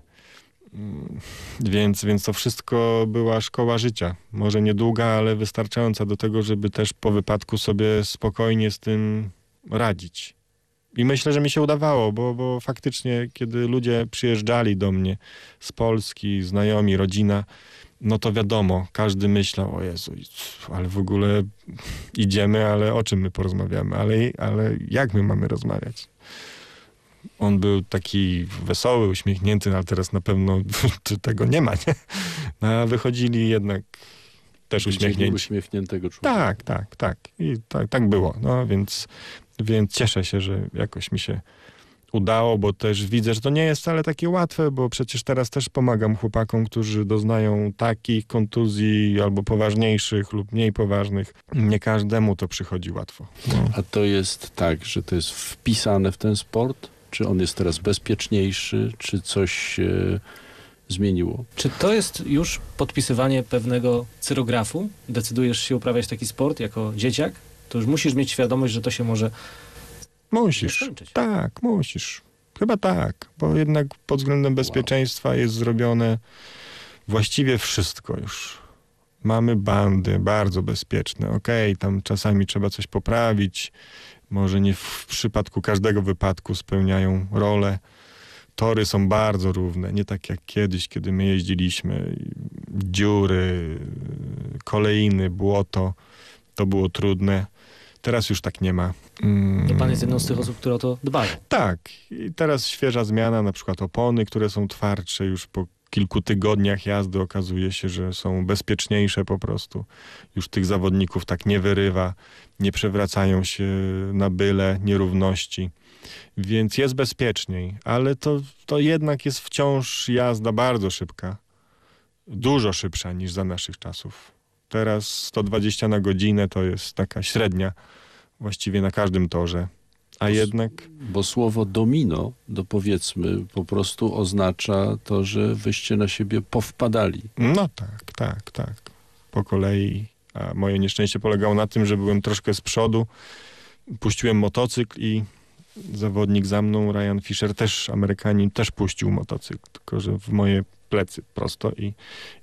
więc, więc to wszystko była szkoła życia. Może niedługa, ale wystarczająca do tego, żeby też po wypadku sobie spokojnie z tym radzić. I myślę, że mi się udawało, bo, bo faktycznie, kiedy ludzie przyjeżdżali do mnie z Polski, znajomi, rodzina, no to wiadomo, każdy myślał, o Jezu, ale w ogóle idziemy, ale o czym my porozmawiamy, ale, ale jak my mamy rozmawiać? On był taki wesoły, uśmiechnięty, ale teraz na pewno (laughs) tego nie ma, nie? No, a wychodzili jednak też uśmiechnięci. uśmiechniętego człowieka. Tak, tak, tak. I tak, tak było. No więc, więc cieszę się, że jakoś mi się udało, bo też widzę, że to nie jest wcale takie łatwe, bo przecież teraz też pomagam chłopakom, którzy doznają takich kontuzji albo poważniejszych lub mniej poważnych. Nie każdemu to przychodzi łatwo. No. A to jest tak, że to jest wpisane w ten sport? Czy on jest teraz bezpieczniejszy? Czy coś się zmieniło? Czy to jest już podpisywanie pewnego cyrografu? Decydujesz się uprawiać taki sport jako dzieciak? To już musisz mieć świadomość, że to się może Musisz. Tak, musisz. Chyba tak, bo jednak pod względem bezpieczeństwa jest zrobione właściwie wszystko już. Mamy bandy bardzo bezpieczne. Okej, okay, tam czasami trzeba coś poprawić. Może nie w przypadku każdego wypadku spełniają rolę. Tory są bardzo równe, nie tak jak kiedyś, kiedy my jeździliśmy. Dziury, kolejny, błoto. To było trudne. Teraz już tak nie ma. Mm. I pan jest jedną z tych osób, które o to dbają. Tak. I teraz świeża zmiana, na przykład opony, które są twardsze już po kilku tygodniach jazdy okazuje się, że są bezpieczniejsze po prostu. Już tych zawodników tak nie wyrywa, nie przewracają się na byle nierówności. Więc jest bezpieczniej, ale to, to jednak jest wciąż jazda bardzo szybka. Dużo szybsza niż za naszych czasów. Teraz 120 na godzinę to jest taka średnia właściwie na każdym torze. A bo, jednak... Bo słowo domino, do powiedzmy, po prostu oznacza to, że wyście na siebie powpadali. No tak, tak, tak. Po kolei. A moje nieszczęście polegało na tym, że byłem troszkę z przodu. Puściłem motocykl i zawodnik za mną, Ryan Fisher, też Amerykanin, też puścił motocykl, tylko że w moje plecy prosto i,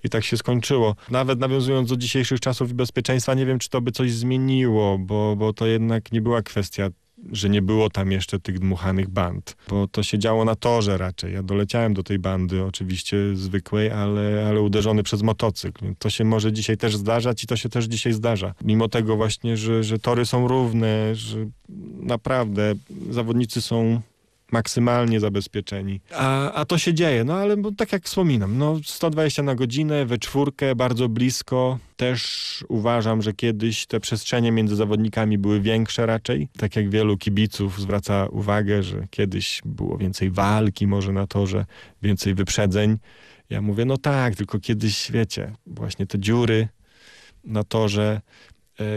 i tak się skończyło. Nawet nawiązując do dzisiejszych czasów i bezpieczeństwa, nie wiem, czy to by coś zmieniło, bo, bo to jednak nie była kwestia że nie było tam jeszcze tych dmuchanych band, bo to się działo na torze raczej. Ja doleciałem do tej bandy oczywiście zwykłej, ale, ale uderzony przez motocykl. To się może dzisiaj też zdarzać i to się też dzisiaj zdarza. Mimo tego właśnie, że, że tory są równe, że naprawdę zawodnicy są maksymalnie zabezpieczeni. A, a to się dzieje, no ale tak jak wspominam, no 120 na godzinę, we czwórkę, bardzo blisko. Też uważam, że kiedyś te przestrzenie między zawodnikami były większe raczej. Tak jak wielu kibiców zwraca uwagę, że kiedyś było więcej walki może na torze, więcej wyprzedzeń. Ja mówię, no tak, tylko kiedyś, wiecie, właśnie te dziury na torze,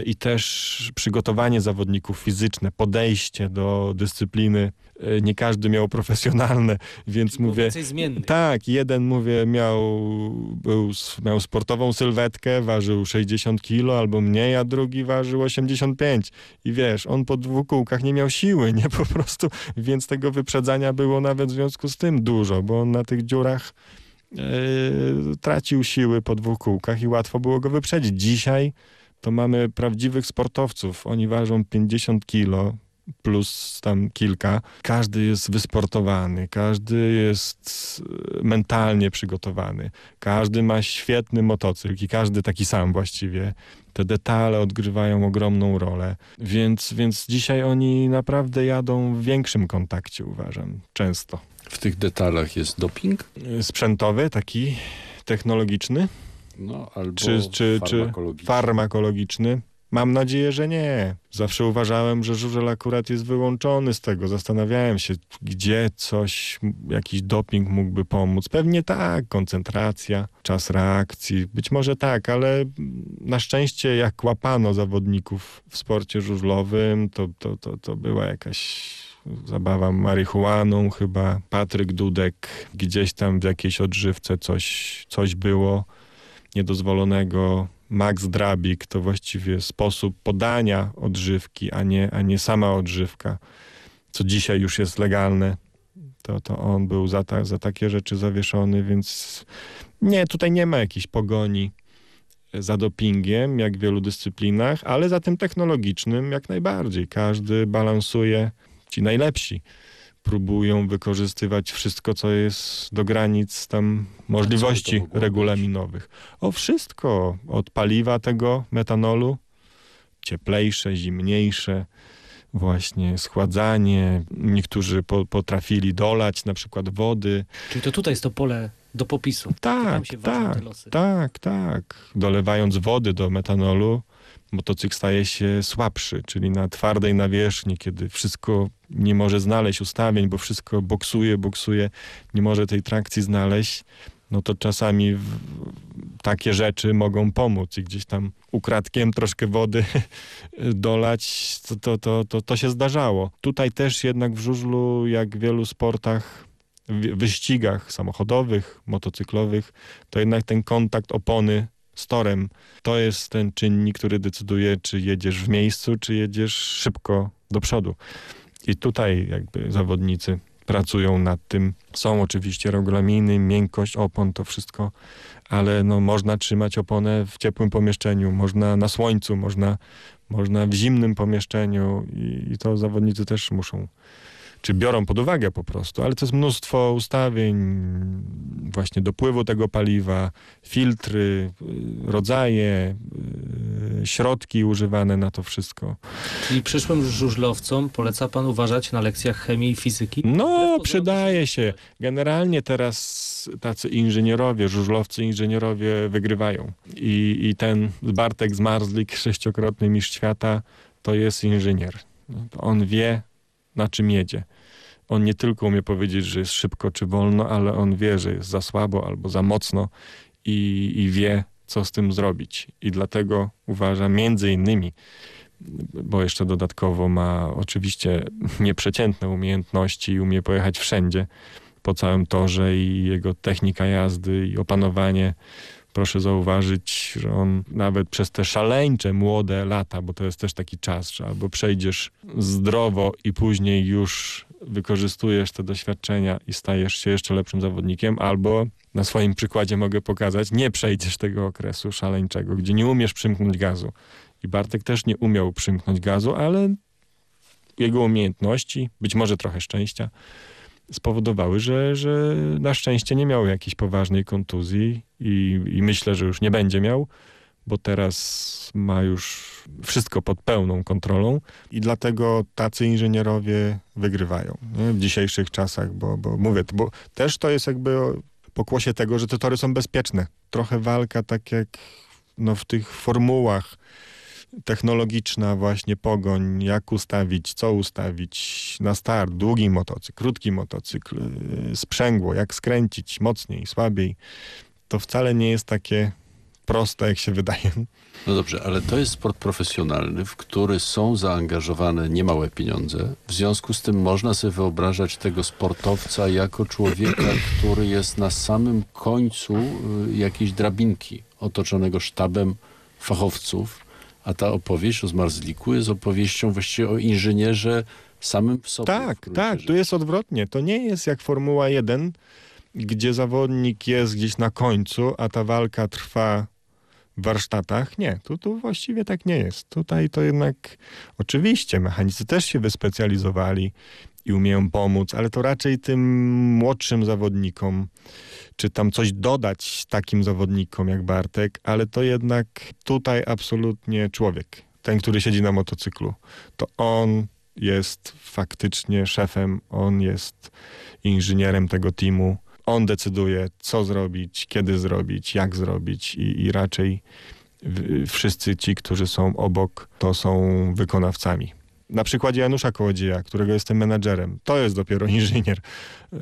i też przygotowanie zawodników fizyczne, podejście do dyscypliny E, nie każdy miał profesjonalne, więc Czyli mówię... Tak, jeden mówię miał, był, miał sportową sylwetkę, ważył 60 kilo albo mniej, a drugi ważył 85 i wiesz, on po dwóch kółkach nie miał siły, nie? Po prostu, więc tego wyprzedzania było nawet w związku z tym dużo, bo on na tych dziurach yy, tracił siły po dwóch kółkach i łatwo było go wyprzedzić. Dzisiaj to mamy prawdziwych sportowców, oni ważą 50 kilo, plus tam kilka. Każdy jest wysportowany, każdy jest e, mentalnie przygotowany, każdy ma świetny motocykl i każdy taki sam właściwie. Te detale odgrywają ogromną rolę, więc, więc dzisiaj oni naprawdę jadą w większym kontakcie, uważam, często. W tych detalach jest doping? Sprzętowy, taki technologiczny. No, albo czy, czy, farmakologiczny. Czy farmakologiczny. Mam nadzieję, że nie. Zawsze uważałem, że żużel akurat jest wyłączony z tego. Zastanawiałem się, gdzie coś, jakiś doping mógłby pomóc. Pewnie tak, koncentracja, czas reakcji, być może tak, ale na szczęście jak łapano zawodników w sporcie żużlowym, to, to, to, to była jakaś zabawa marihuaną chyba. Patryk Dudek gdzieś tam w jakiejś odżywce coś, coś było niedozwolonego Max Drabik to właściwie sposób podania odżywki, a nie, a nie sama odżywka, co dzisiaj już jest legalne. To, to on był za, ta, za takie rzeczy zawieszony, więc nie, tutaj nie ma jakiejś pogoni za dopingiem, jak w wielu dyscyplinach, ale za tym technologicznym jak najbardziej. Każdy balansuje, ci najlepsi próbują wykorzystywać wszystko, co jest do granic tam możliwości regulaminowych. O wszystko, od paliwa tego metanolu, cieplejsze, zimniejsze, właśnie schładzanie. Niektórzy po, potrafili dolać na przykład wody. Czyli to tutaj jest to pole do popisu. Tak, tak, tak, tak. Dolewając wody do metanolu, motocykl staje się słabszy, czyli na twardej nawierzchni, kiedy wszystko nie może znaleźć ustawień, bo wszystko boksuje, boksuje, nie może tej trakcji znaleźć, no to czasami takie rzeczy mogą pomóc i gdzieś tam ukradkiem troszkę wody (laughs) dolać, to, to, to, to, to się zdarzało. Tutaj też jednak w żużlu, jak w wielu sportach, wyścigach samochodowych, motocyklowych, to jednak ten kontakt opony z torem, to jest ten czynnik, który decyduje, czy jedziesz w miejscu, czy jedziesz szybko do przodu. I tutaj jakby zawodnicy pracują nad tym. Są oczywiście regulaminy, miękkość opon, to wszystko, ale no, można trzymać oponę w ciepłym pomieszczeniu, można na słońcu, można, można w zimnym pomieszczeniu i, i to zawodnicy też muszą czy biorą pod uwagę po prostu, ale to jest mnóstwo ustawień właśnie dopływu tego paliwa, filtry, y, rodzaje, y, środki używane na to wszystko. Czyli przyszłym żużlowcom poleca pan uważać na lekcjach chemii i fizyki? No, przydaje się. Generalnie teraz tacy inżynierowie, żużlowcy inżynierowie wygrywają. I, i ten Bartek Zmarzlik, sześciokrotny mistrz świata, to jest inżynier. On wie, na czym jedzie. On nie tylko umie powiedzieć, że jest szybko czy wolno, ale on wie, że jest za słabo albo za mocno i, i wie, co z tym zrobić. I dlatego uważa między innymi, bo jeszcze dodatkowo ma oczywiście nieprzeciętne umiejętności i umie pojechać wszędzie po całym torze i jego technika jazdy i opanowanie proszę zauważyć, że on nawet przez te szaleńcze, młode lata, bo to jest też taki czas, że albo przejdziesz zdrowo i później już wykorzystujesz te doświadczenia i stajesz się jeszcze lepszym zawodnikiem, albo na swoim przykładzie mogę pokazać, nie przejdziesz tego okresu szaleńczego, gdzie nie umiesz przymknąć gazu. I Bartek też nie umiał przymknąć gazu, ale jego umiejętności, być może trochę szczęścia, spowodowały, że, że na szczęście nie miał jakiejś poważnej kontuzji i, i myślę, że już nie będzie miał, bo teraz ma już wszystko pod pełną kontrolą i dlatego tacy inżynierowie wygrywają nie? w dzisiejszych czasach, bo, bo mówię, bo też to jest jakby pokłosie tego, że te tory są bezpieczne. Trochę walka tak jak no, w tych formułach technologiczna właśnie pogoń, jak ustawić, co ustawić na start, długi motocykl, krótki motocykl, y, sprzęgło, jak skręcić mocniej, słabiej, to wcale nie jest takie proste, jak się wydaje. No dobrze, ale to jest sport profesjonalny, w który są zaangażowane niemałe pieniądze. W związku z tym można sobie wyobrażać tego sportowca jako człowieka, (clears throat) który jest na samym końcu y, jakiejś drabinki, otoczonego sztabem fachowców, a ta opowieść o Zmarzliku jest opowieścią właściwie o inżynierze samym w sobie. Tak, tak, tu jest odwrotnie. To nie jest jak Formuła 1, gdzie zawodnik jest gdzieś na końcu, a ta walka trwa w warsztatach. Nie, tu, tu właściwie tak nie jest. Tutaj to jednak oczywiście mechanicy też się wyspecjalizowali i umieją pomóc, ale to raczej tym młodszym zawodnikom, czy tam coś dodać takim zawodnikom jak Bartek, ale to jednak tutaj absolutnie człowiek, ten, który siedzi na motocyklu, to on jest faktycznie szefem, on jest inżynierem tego teamu, on decyduje, co zrobić, kiedy zrobić, jak zrobić i, i raczej wszyscy ci, którzy są obok, to są wykonawcami. Na przykładzie Janusza Kołodzieja, którego jestem menadżerem. To jest dopiero (laughs) inżynier.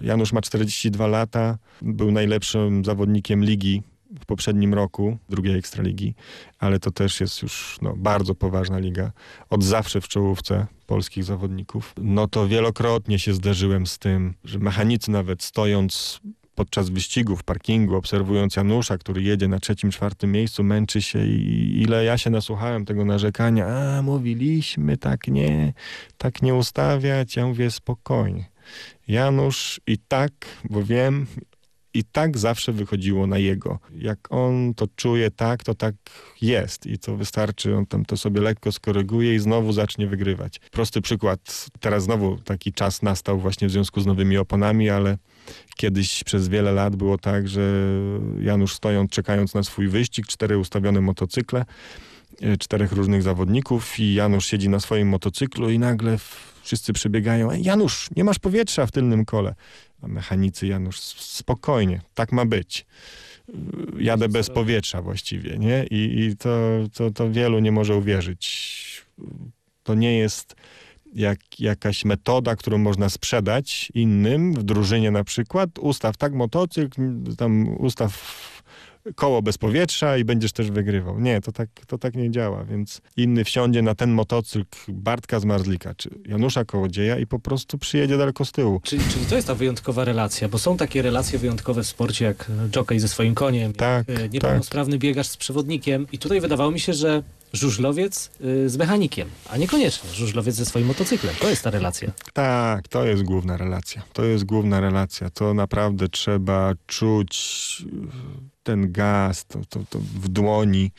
Janusz ma 42 lata, był najlepszym zawodnikiem ligi w poprzednim roku, drugiej Ekstraligi, ale to też jest już no, bardzo poważna liga. Od zawsze w czołówce polskich zawodników. No to wielokrotnie się zderzyłem z tym, że mechanicy nawet stojąc podczas wyścigu w parkingu, obserwując Janusza, który jedzie na trzecim, czwartym miejscu, męczy się i ile ja się nasłuchałem tego narzekania, a mówiliśmy tak nie, tak nie ustawiać. Ja mówię spokojnie. Janusz i tak, bo wiem, i tak zawsze wychodziło na jego. Jak on to czuje tak, to tak jest i to wystarczy, on tam to sobie lekko skoryguje i znowu zacznie wygrywać. Prosty przykład, teraz znowu taki czas nastał właśnie w związku z nowymi oponami, ale kiedyś przez wiele lat było tak, że Janusz stojąc, czekając na swój wyścig, cztery ustawione motocykle, e, czterech różnych zawodników i Janusz siedzi na swoim motocyklu i nagle wszyscy przebiegają. Janusz, nie masz powietrza w tylnym kole. Mechanicy, Janusz, spokojnie, tak ma być. Jadę bez powietrza właściwie, nie? I, i to, to, to wielu nie może uwierzyć. To nie jest jak, jakaś metoda, którą można sprzedać innym w drużynie na przykład. Ustaw tak motocykl, tam ustaw koło bez powietrza i będziesz też wygrywał. Nie, to tak, to tak nie działa, więc inny wsiądzie na ten motocykl Bartka z Marzlika, czy Janusza Kołodzieja i po prostu przyjedzie daleko z tyłu. Czyli, czyli to jest ta wyjątkowa relacja, bo są takie relacje wyjątkowe w sporcie, jak jockey ze swoim koniem, tak, jak niepełnosprawny tak. biegasz z przewodnikiem i tutaj wydawało mi się, że żużlowiec y, z mechanikiem, a niekoniecznie żużlowiec ze swoim motocyklem. To jest ta relacja. Tak, to jest główna relacja. To jest główna relacja. To naprawdę trzeba czuć ten gaz, to, to, to w dłoni.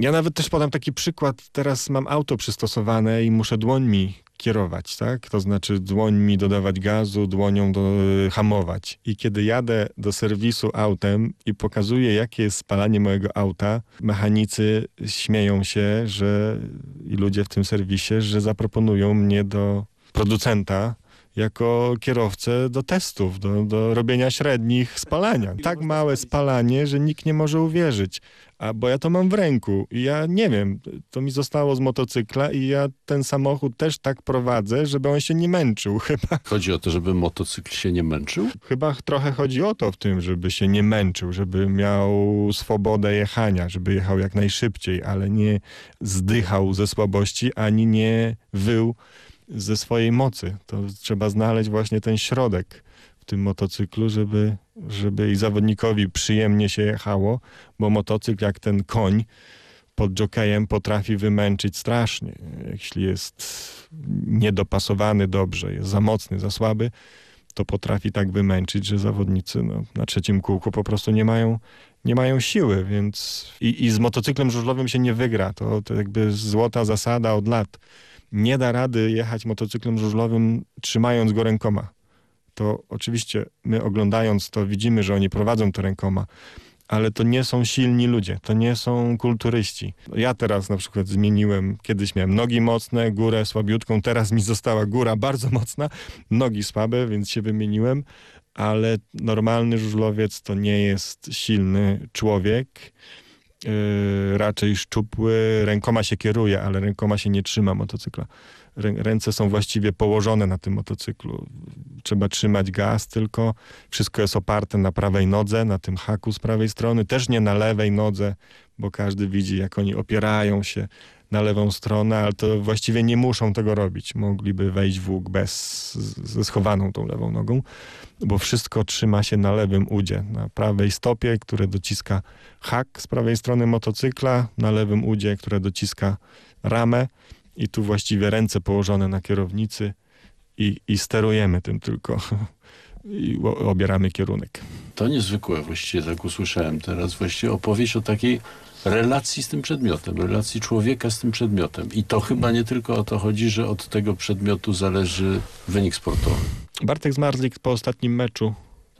Ja nawet też podam taki przykład. Teraz mam auto przystosowane i muszę dłońmi kierować, tak? To znaczy dłońmi dodawać gazu, dłonią do, y, hamować. I kiedy jadę do serwisu autem i pokazuję, jakie jest spalanie mojego auta, mechanicy śmieją się, że i ludzie w tym serwisie, że zaproponują mnie do producenta jako kierowcę do testów, do, do robienia średnich spalania. Tak małe spalanie, że nikt nie może uwierzyć. A bo ja to mam w ręku i ja nie wiem, to mi zostało z motocykla i ja ten samochód też tak prowadzę, żeby on się nie męczył (laughs) chyba. Chodzi o to, żeby motocykl się nie męczył? Chyba trochę chodzi o to w tym, żeby się nie męczył, żeby miał swobodę jechania, żeby jechał jak najszybciej, ale nie zdychał ze słabości, ani nie wył ze swojej mocy. To trzeba znaleźć właśnie ten środek w tym motocyklu, żeby, żeby i zawodnikowi przyjemnie się jechało, bo motocykl jak ten koń pod jokejem potrafi wymęczyć strasznie. Jeśli jest niedopasowany dobrze, jest za mocny, za słaby, to potrafi tak wymęczyć, że zawodnicy no, na trzecim kółku po prostu nie mają, nie mają siły, więc i, i z motocyklem żużlowym się nie wygra. To, to jakby złota zasada od lat nie da rady jechać motocyklem żużlowym trzymając go rękoma. To oczywiście my oglądając to widzimy, że oni prowadzą to rękoma, ale to nie są silni ludzie, to nie są kulturyści. Ja teraz na przykład zmieniłem, kiedyś miałem nogi mocne, górę słabiutką, teraz mi została góra bardzo mocna, nogi słabe, więc się wymieniłem, ale normalny żużlowiec to nie jest silny człowiek, raczej szczupły, rękoma się kieruje, ale rękoma się nie trzyma motocykla. Ręce są właściwie położone na tym motocyklu. Trzeba trzymać gaz tylko. Wszystko jest oparte na prawej nodze, na tym haku z prawej strony. Też nie na lewej nodze, bo każdy widzi, jak oni opierają się na lewą stronę, ale to właściwie nie muszą tego robić. Mogliby wejść w łuk bez, ze schowaną tą lewą nogą, bo wszystko trzyma się na lewym udzie, na prawej stopie, które dociska hak z prawej strony motocykla, na lewym udzie, które dociska ramę i tu właściwie ręce położone na kierownicy i, i sterujemy tym tylko (laughs) i obieramy kierunek. To niezwykłe właściwie, tak usłyszałem teraz, właściwie opowieść o takiej relacji z tym przedmiotem, relacji człowieka z tym przedmiotem. I to chyba nie tylko o to chodzi, że od tego przedmiotu zależy wynik sportowy. Bartek Zmarzlik po ostatnim meczu,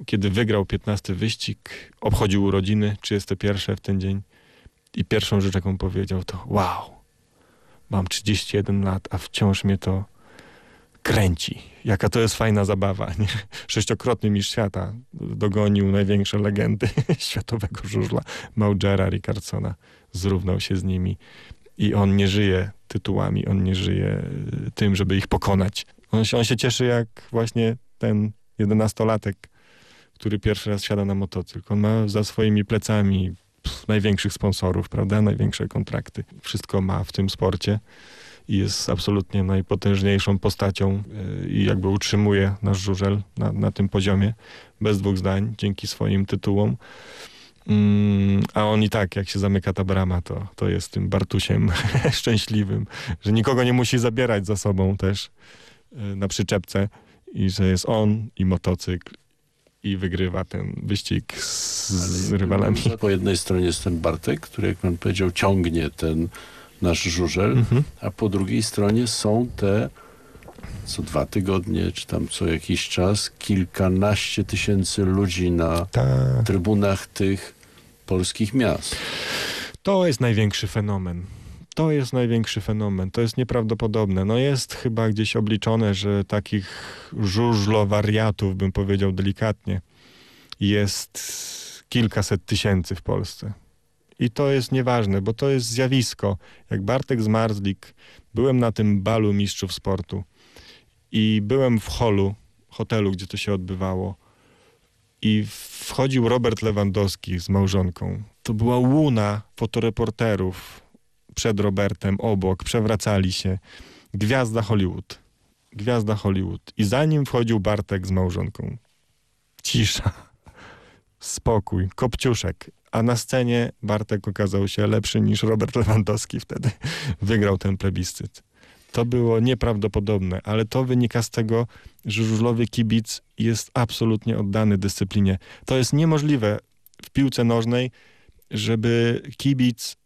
kiedy wygrał 15 wyścig, obchodził urodziny 31 w ten dzień i pierwszą rzecz, jaką powiedział to wow, mam 31 lat, a wciąż mnie to kręci. Jaka to jest fajna zabawa. Nie? Sześciokrotny mistrz świata dogonił największe legendy (laughs) światowego żużla. Maugera Rickardsona zrównał się z nimi. I on nie żyje tytułami, on nie żyje y, tym, żeby ich pokonać. On się, on się cieszy jak właśnie ten jedenastolatek, który pierwszy raz siada na motocykl. On ma za swoimi plecami największych sponsorów, prawda? Największe kontrakty. Wszystko ma w tym sporcie i jest absolutnie najpotężniejszą postacią e, i jakby utrzymuje nasz żużel na, na tym poziomie, bez dwóch zdań, dzięki swoim tytułom. Mm, a on i tak, jak się zamyka ta brama, to, to jest tym Bartusiem (laughs) szczęśliwym, że nikogo nie musi zabierać za sobą też e, na przyczepce i że jest on i motocykl i wygrywa ten wyścig z, z rywalami. Po jednej stronie jest ten Bartek, który jak pan powiedział ciągnie ten nasz żużel, mhm. a po drugiej stronie są te co dwa tygodnie, czy tam co jakiś czas, kilkanaście tysięcy ludzi na Ta. trybunach tych polskich miast. To jest największy fenomen. To jest największy fenomen. To jest nieprawdopodobne. No jest chyba gdzieś obliczone, że takich żużlowariatów, bym powiedział delikatnie, jest kilkaset tysięcy w Polsce. I to jest nieważne, bo to jest zjawisko. Jak Bartek Zmarzlik, byłem na tym balu mistrzów sportu i byłem w holu, hotelu, gdzie to się odbywało i wchodził Robert Lewandowski z małżonką. To była łuna fotoreporterów przed Robertem, obok, przewracali się. Gwiazda Hollywood. Gwiazda Hollywood. I zanim wchodził Bartek z małżonką. Cisza. Spokój. Kopciuszek. A na scenie Bartek okazał się lepszy niż Robert Lewandowski wtedy. (laughs) Wygrał ten plebiscyt. To było nieprawdopodobne, ale to wynika z tego, że żużlowy kibic jest absolutnie oddany dyscyplinie. To jest niemożliwe w piłce nożnej, żeby kibic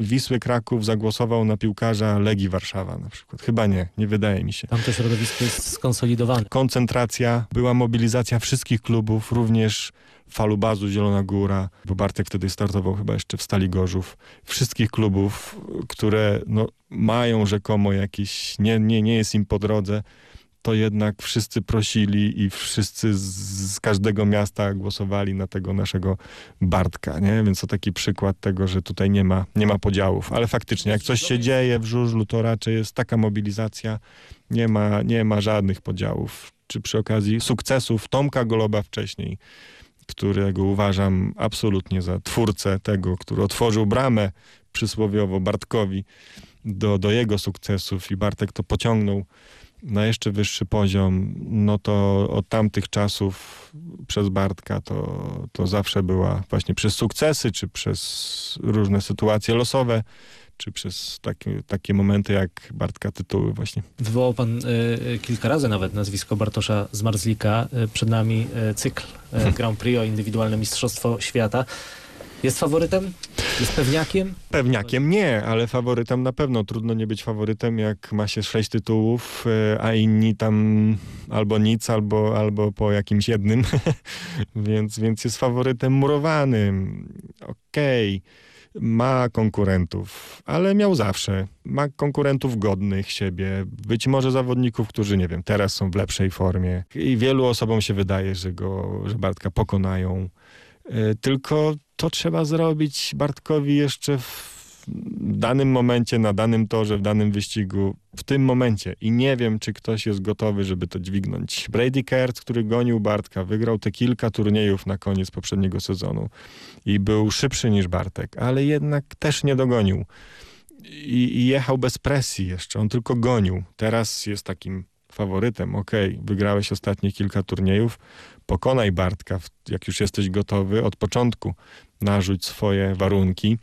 Wisły Kraków zagłosował na piłkarza Legii Warszawa na przykład. Chyba nie, nie wydaje mi się. Tam to środowisko jest skonsolidowane. Koncentracja, była mobilizacja wszystkich klubów, również Falubazu Zielona Góra, bo Bartek wtedy startował chyba jeszcze w Stali Gorzów. Wszystkich klubów, które no, mają rzekomo jakieś, nie, nie, nie jest im po drodze, to jednak wszyscy prosili i wszyscy z, każdego miasta głosowali na tego naszego Bartka, nie? Więc to taki przykład tego, że tutaj nie ma, nie ma podziałów. Ale faktycznie, jak coś się dzieje w żużlu, to raczej jest taka mobilizacja, nie ma, nie ma żadnych podziałów. Czy przy okazji sukcesów Tomka Goloba wcześniej, którego uważam absolutnie za twórcę tego, który otworzył bramę przysłowiowo Bartkowi do, do jego sukcesów i Bartek to pociągnął na jeszcze wyższy poziom, no to od tamtych czasów przez Bartka to, to zawsze była właśnie przez sukcesy, czy przez różne sytuacje losowe, czy przez takie, takie momenty jak Bartka tytuły właśnie. Wywołał pan y, kilka razy nawet nazwisko Bartosza Zmarzlika. Y, przed nami y, cykl Grand Prix o indywidualne Mistrzostwo Świata. Jest faworytem? Jest pewniakiem? Pewniakiem nie, ale faworytem na pewno. Trudno nie być faworytem, jak ma się sześć tytułów, e, a inni tam albo nic, albo, albo po jakimś jednym. (laughs) więc, więc jest faworytem murowanym. Okej. Okay. Ma konkurentów, ale miał zawsze. Ma konkurentów godnych siebie. Być może zawodników, którzy, nie wiem, teraz są w lepszej formie. I wielu osobom się wydaje, że go, że Bartka pokonają. E, tylko to trzeba zrobić Bartkowi jeszcze w danym momencie, na danym torze, w danym wyścigu, w tym momencie. I nie wiem, czy ktoś jest gotowy, żeby to dźwignąć. Brady Kertz, który gonił Bartka, wygrał te kilka turniejów na koniec poprzedniego sezonu i był szybszy niż Bartek, ale jednak też nie dogonił. I, i jechał bez presji jeszcze, on tylko gonił. Teraz jest takim faworytem. Okej, okay, wygrałeś ostatnie kilka turniejów, pokonaj Bartka, jak już jesteś gotowy, od początku narzuć swoje warunki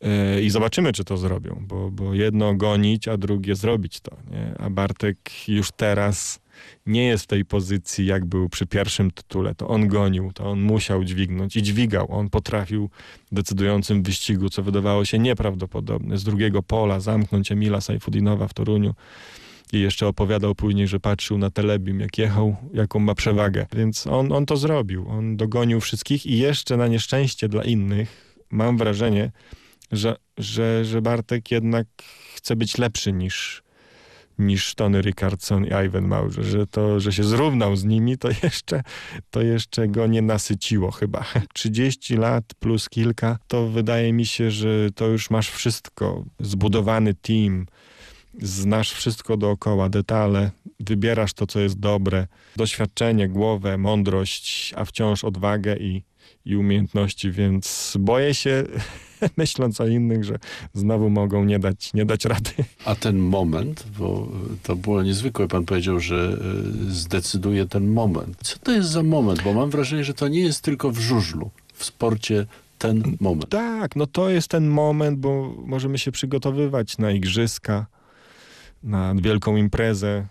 yy, i zobaczymy, czy to zrobią, bo, bo jedno gonić, a drugie zrobić to. Nie? A Bartek już teraz nie jest w tej pozycji, jak był przy pierwszym tytule. To on gonił, to on musiał dźwignąć i dźwigał. On potrafił w decydującym wyścigu, co wydawało się nieprawdopodobne, z drugiego pola zamknąć Emila Sajfudinowa w Toruniu i jeszcze opowiadał później, że patrzył na telebim, jak jechał, jaką ma przewagę. Więc on, on to zrobił. On dogonił wszystkich i jeszcze na nieszczęście dla innych mam wrażenie, że, że, że Bartek jednak chce być lepszy niż, niż Tony Rickardson i Ivan Maurer, że to, że się zrównał z nimi, to jeszcze, to jeszcze go nie nasyciło chyba. (laughs) 30 lat plus kilka, to wydaje mi się, że to już masz wszystko. Zbudowany team, znasz wszystko dookoła, detale, wybierasz to, co jest dobre, doświadczenie, głowę, mądrość, a wciąż odwagę i, i umiejętności, więc boję się, (laughs) myśląc o innych, że znowu mogą nie dać, nie dać rady. A ten moment, bo to było niezwykłe, pan powiedział, że e, zdecyduje ten moment. Co to jest za moment? Bo mam wrażenie, że to nie jest tylko w żużlu, w sporcie ten moment. Tak, no to jest ten moment, bo możemy się przygotowywać na igrzyska, na wielką imprezę,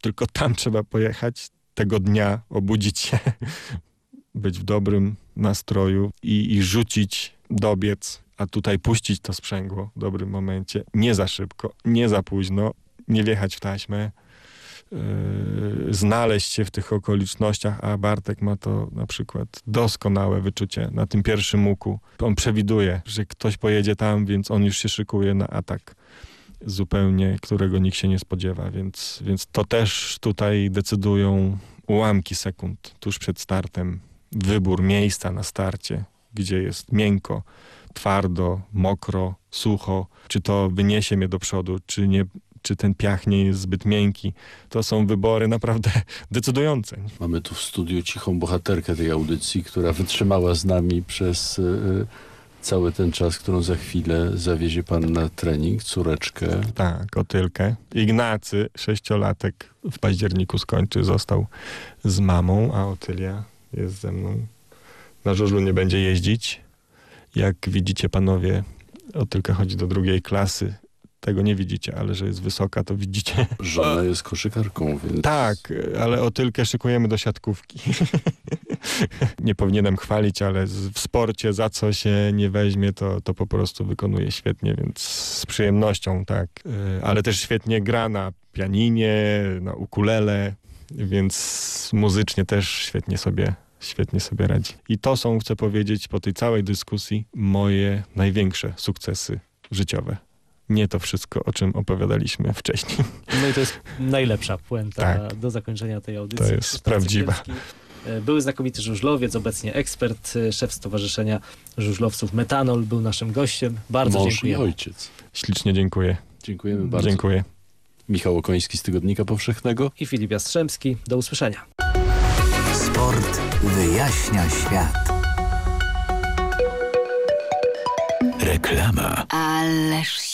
tylko tam trzeba pojechać tego dnia, obudzić się, (laughs) być w dobrym nastroju i, i rzucić, dobiec, a tutaj puścić to sprzęgło w dobrym momencie, nie za szybko, nie za późno, nie wjechać w taśmę, yy, znaleźć się w tych okolicznościach, a Bartek ma to na przykład doskonałe wyczucie na tym pierwszym łuku. On przewiduje, że ktoś pojedzie tam, więc on już się szykuje na atak zupełnie, którego nikt się nie spodziewa, więc, więc to też tutaj decydują ułamki sekund tuż przed startem. Wybór miejsca na starcie, gdzie jest miękko, twardo, mokro, sucho, czy to wyniesie mnie do przodu, czy nie, czy ten piach nie jest zbyt miękki. To są wybory naprawdę (laughs) decydujące. Mamy tu w studiu cichą bohaterkę tej audycji, która wytrzymała z nami przez y, cały ten czas, którą za chwilę zawiezie pan na trening, córeczkę. Tak, Otylkę. Ignacy, sześciolatek, w październiku skończy, został z mamą, a Otylia jest ze mną. Na żużlu nie będzie jeździć. Jak widzicie panowie, Otylka chodzi do drugiej klasy. Tego nie widzicie, ale że jest wysoka, to widzicie. Żona (laughs) jest koszykarką, więc... Tak, ale Otylkę szykujemy do siatkówki. (laughs) (laughs) nie powinienem chwalić, ale w sporcie za co się nie weźmie, to, to po prostu wykonuje świetnie, więc z przyjemnością, tak. Ale też świetnie gra na pianinie, na ukulele, więc muzycznie też świetnie sobie świetnie sobie radzi. I to są, chcę powiedzieć, po tej całej dyskusji moje największe sukcesy życiowe. Nie to wszystko, o czym opowiadaliśmy wcześniej. No i to jest najlepsza puenta Tak. do zakończenia tej audycji. To jest prawdziwa. E, Były znakomity żużlowiec, obecnie ekspert, e, szef Stowarzyszenia Żużlowców Metanol był naszym gościem. Bardzo Mąż dziękuję. ojciec. Ślicznie dziękuję. Dziękujemy bardzo. Dziękuję. Michał Okoński z Tygodnika Powszechnego. I Filip Jastrzębski. Do usłyszenia. Sport wyjaśnia świat. Reklama. Ależ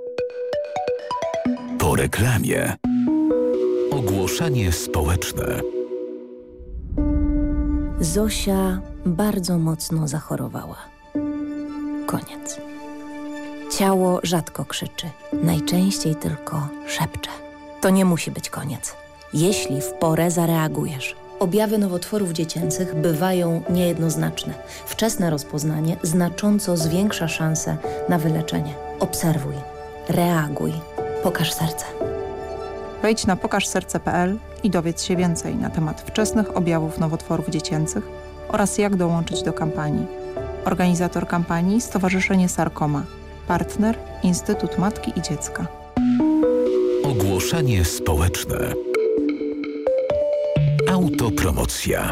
Po reklamie. Ogłoszenie społeczne. Zosia bardzo mocno zachorowała. Koniec. Ciało rzadko krzyczy, najczęściej tylko szepcze. To nie musi być koniec, jeśli w porę zareagujesz. Objawy nowotworów dziecięcych bywają niejednoznaczne. Wczesne rozpoznanie znacząco zwiększa szanse na wyleczenie. Obserwuj, reaguj, pokaż serce. Wejdź na pokażserce.pl i dowiedz się więcej na temat wczesnych objawów nowotworów dziecięcych oraz jak dołączyć do kampanii. Organizator kampanii Stowarzyszenie Sarkoma. Partner Instytut Matki i Dziecka. Ogłoszenie społeczne. Autopromocja.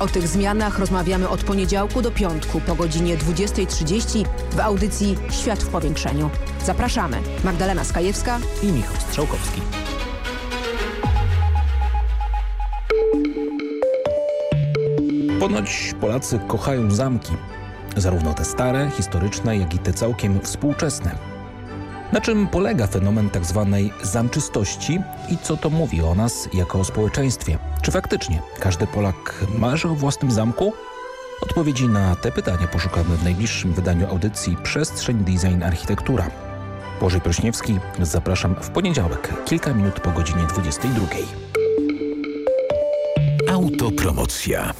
O tych zmianach rozmawiamy od poniedziałku do piątku po godzinie 20.30 w audycji Świat w powiększeniu. Zapraszamy. Magdalena Skajewska i Michał Strzałkowski. Ponoć Polacy kochają zamki. Zarówno te stare, historyczne, jak i te całkiem współczesne. Na czym polega fenomen tzw. Tak zamczystości i co to mówi o nas jako o społeczeństwie? Czy faktycznie każdy Polak marzy o własnym zamku? Odpowiedzi na te pytania poszukamy w najbliższym wydaniu audycji Przestrzeń Design Architektura. Bożej Prośniewski, zapraszam w poniedziałek, kilka minut po godzinie 22. Autopromocja.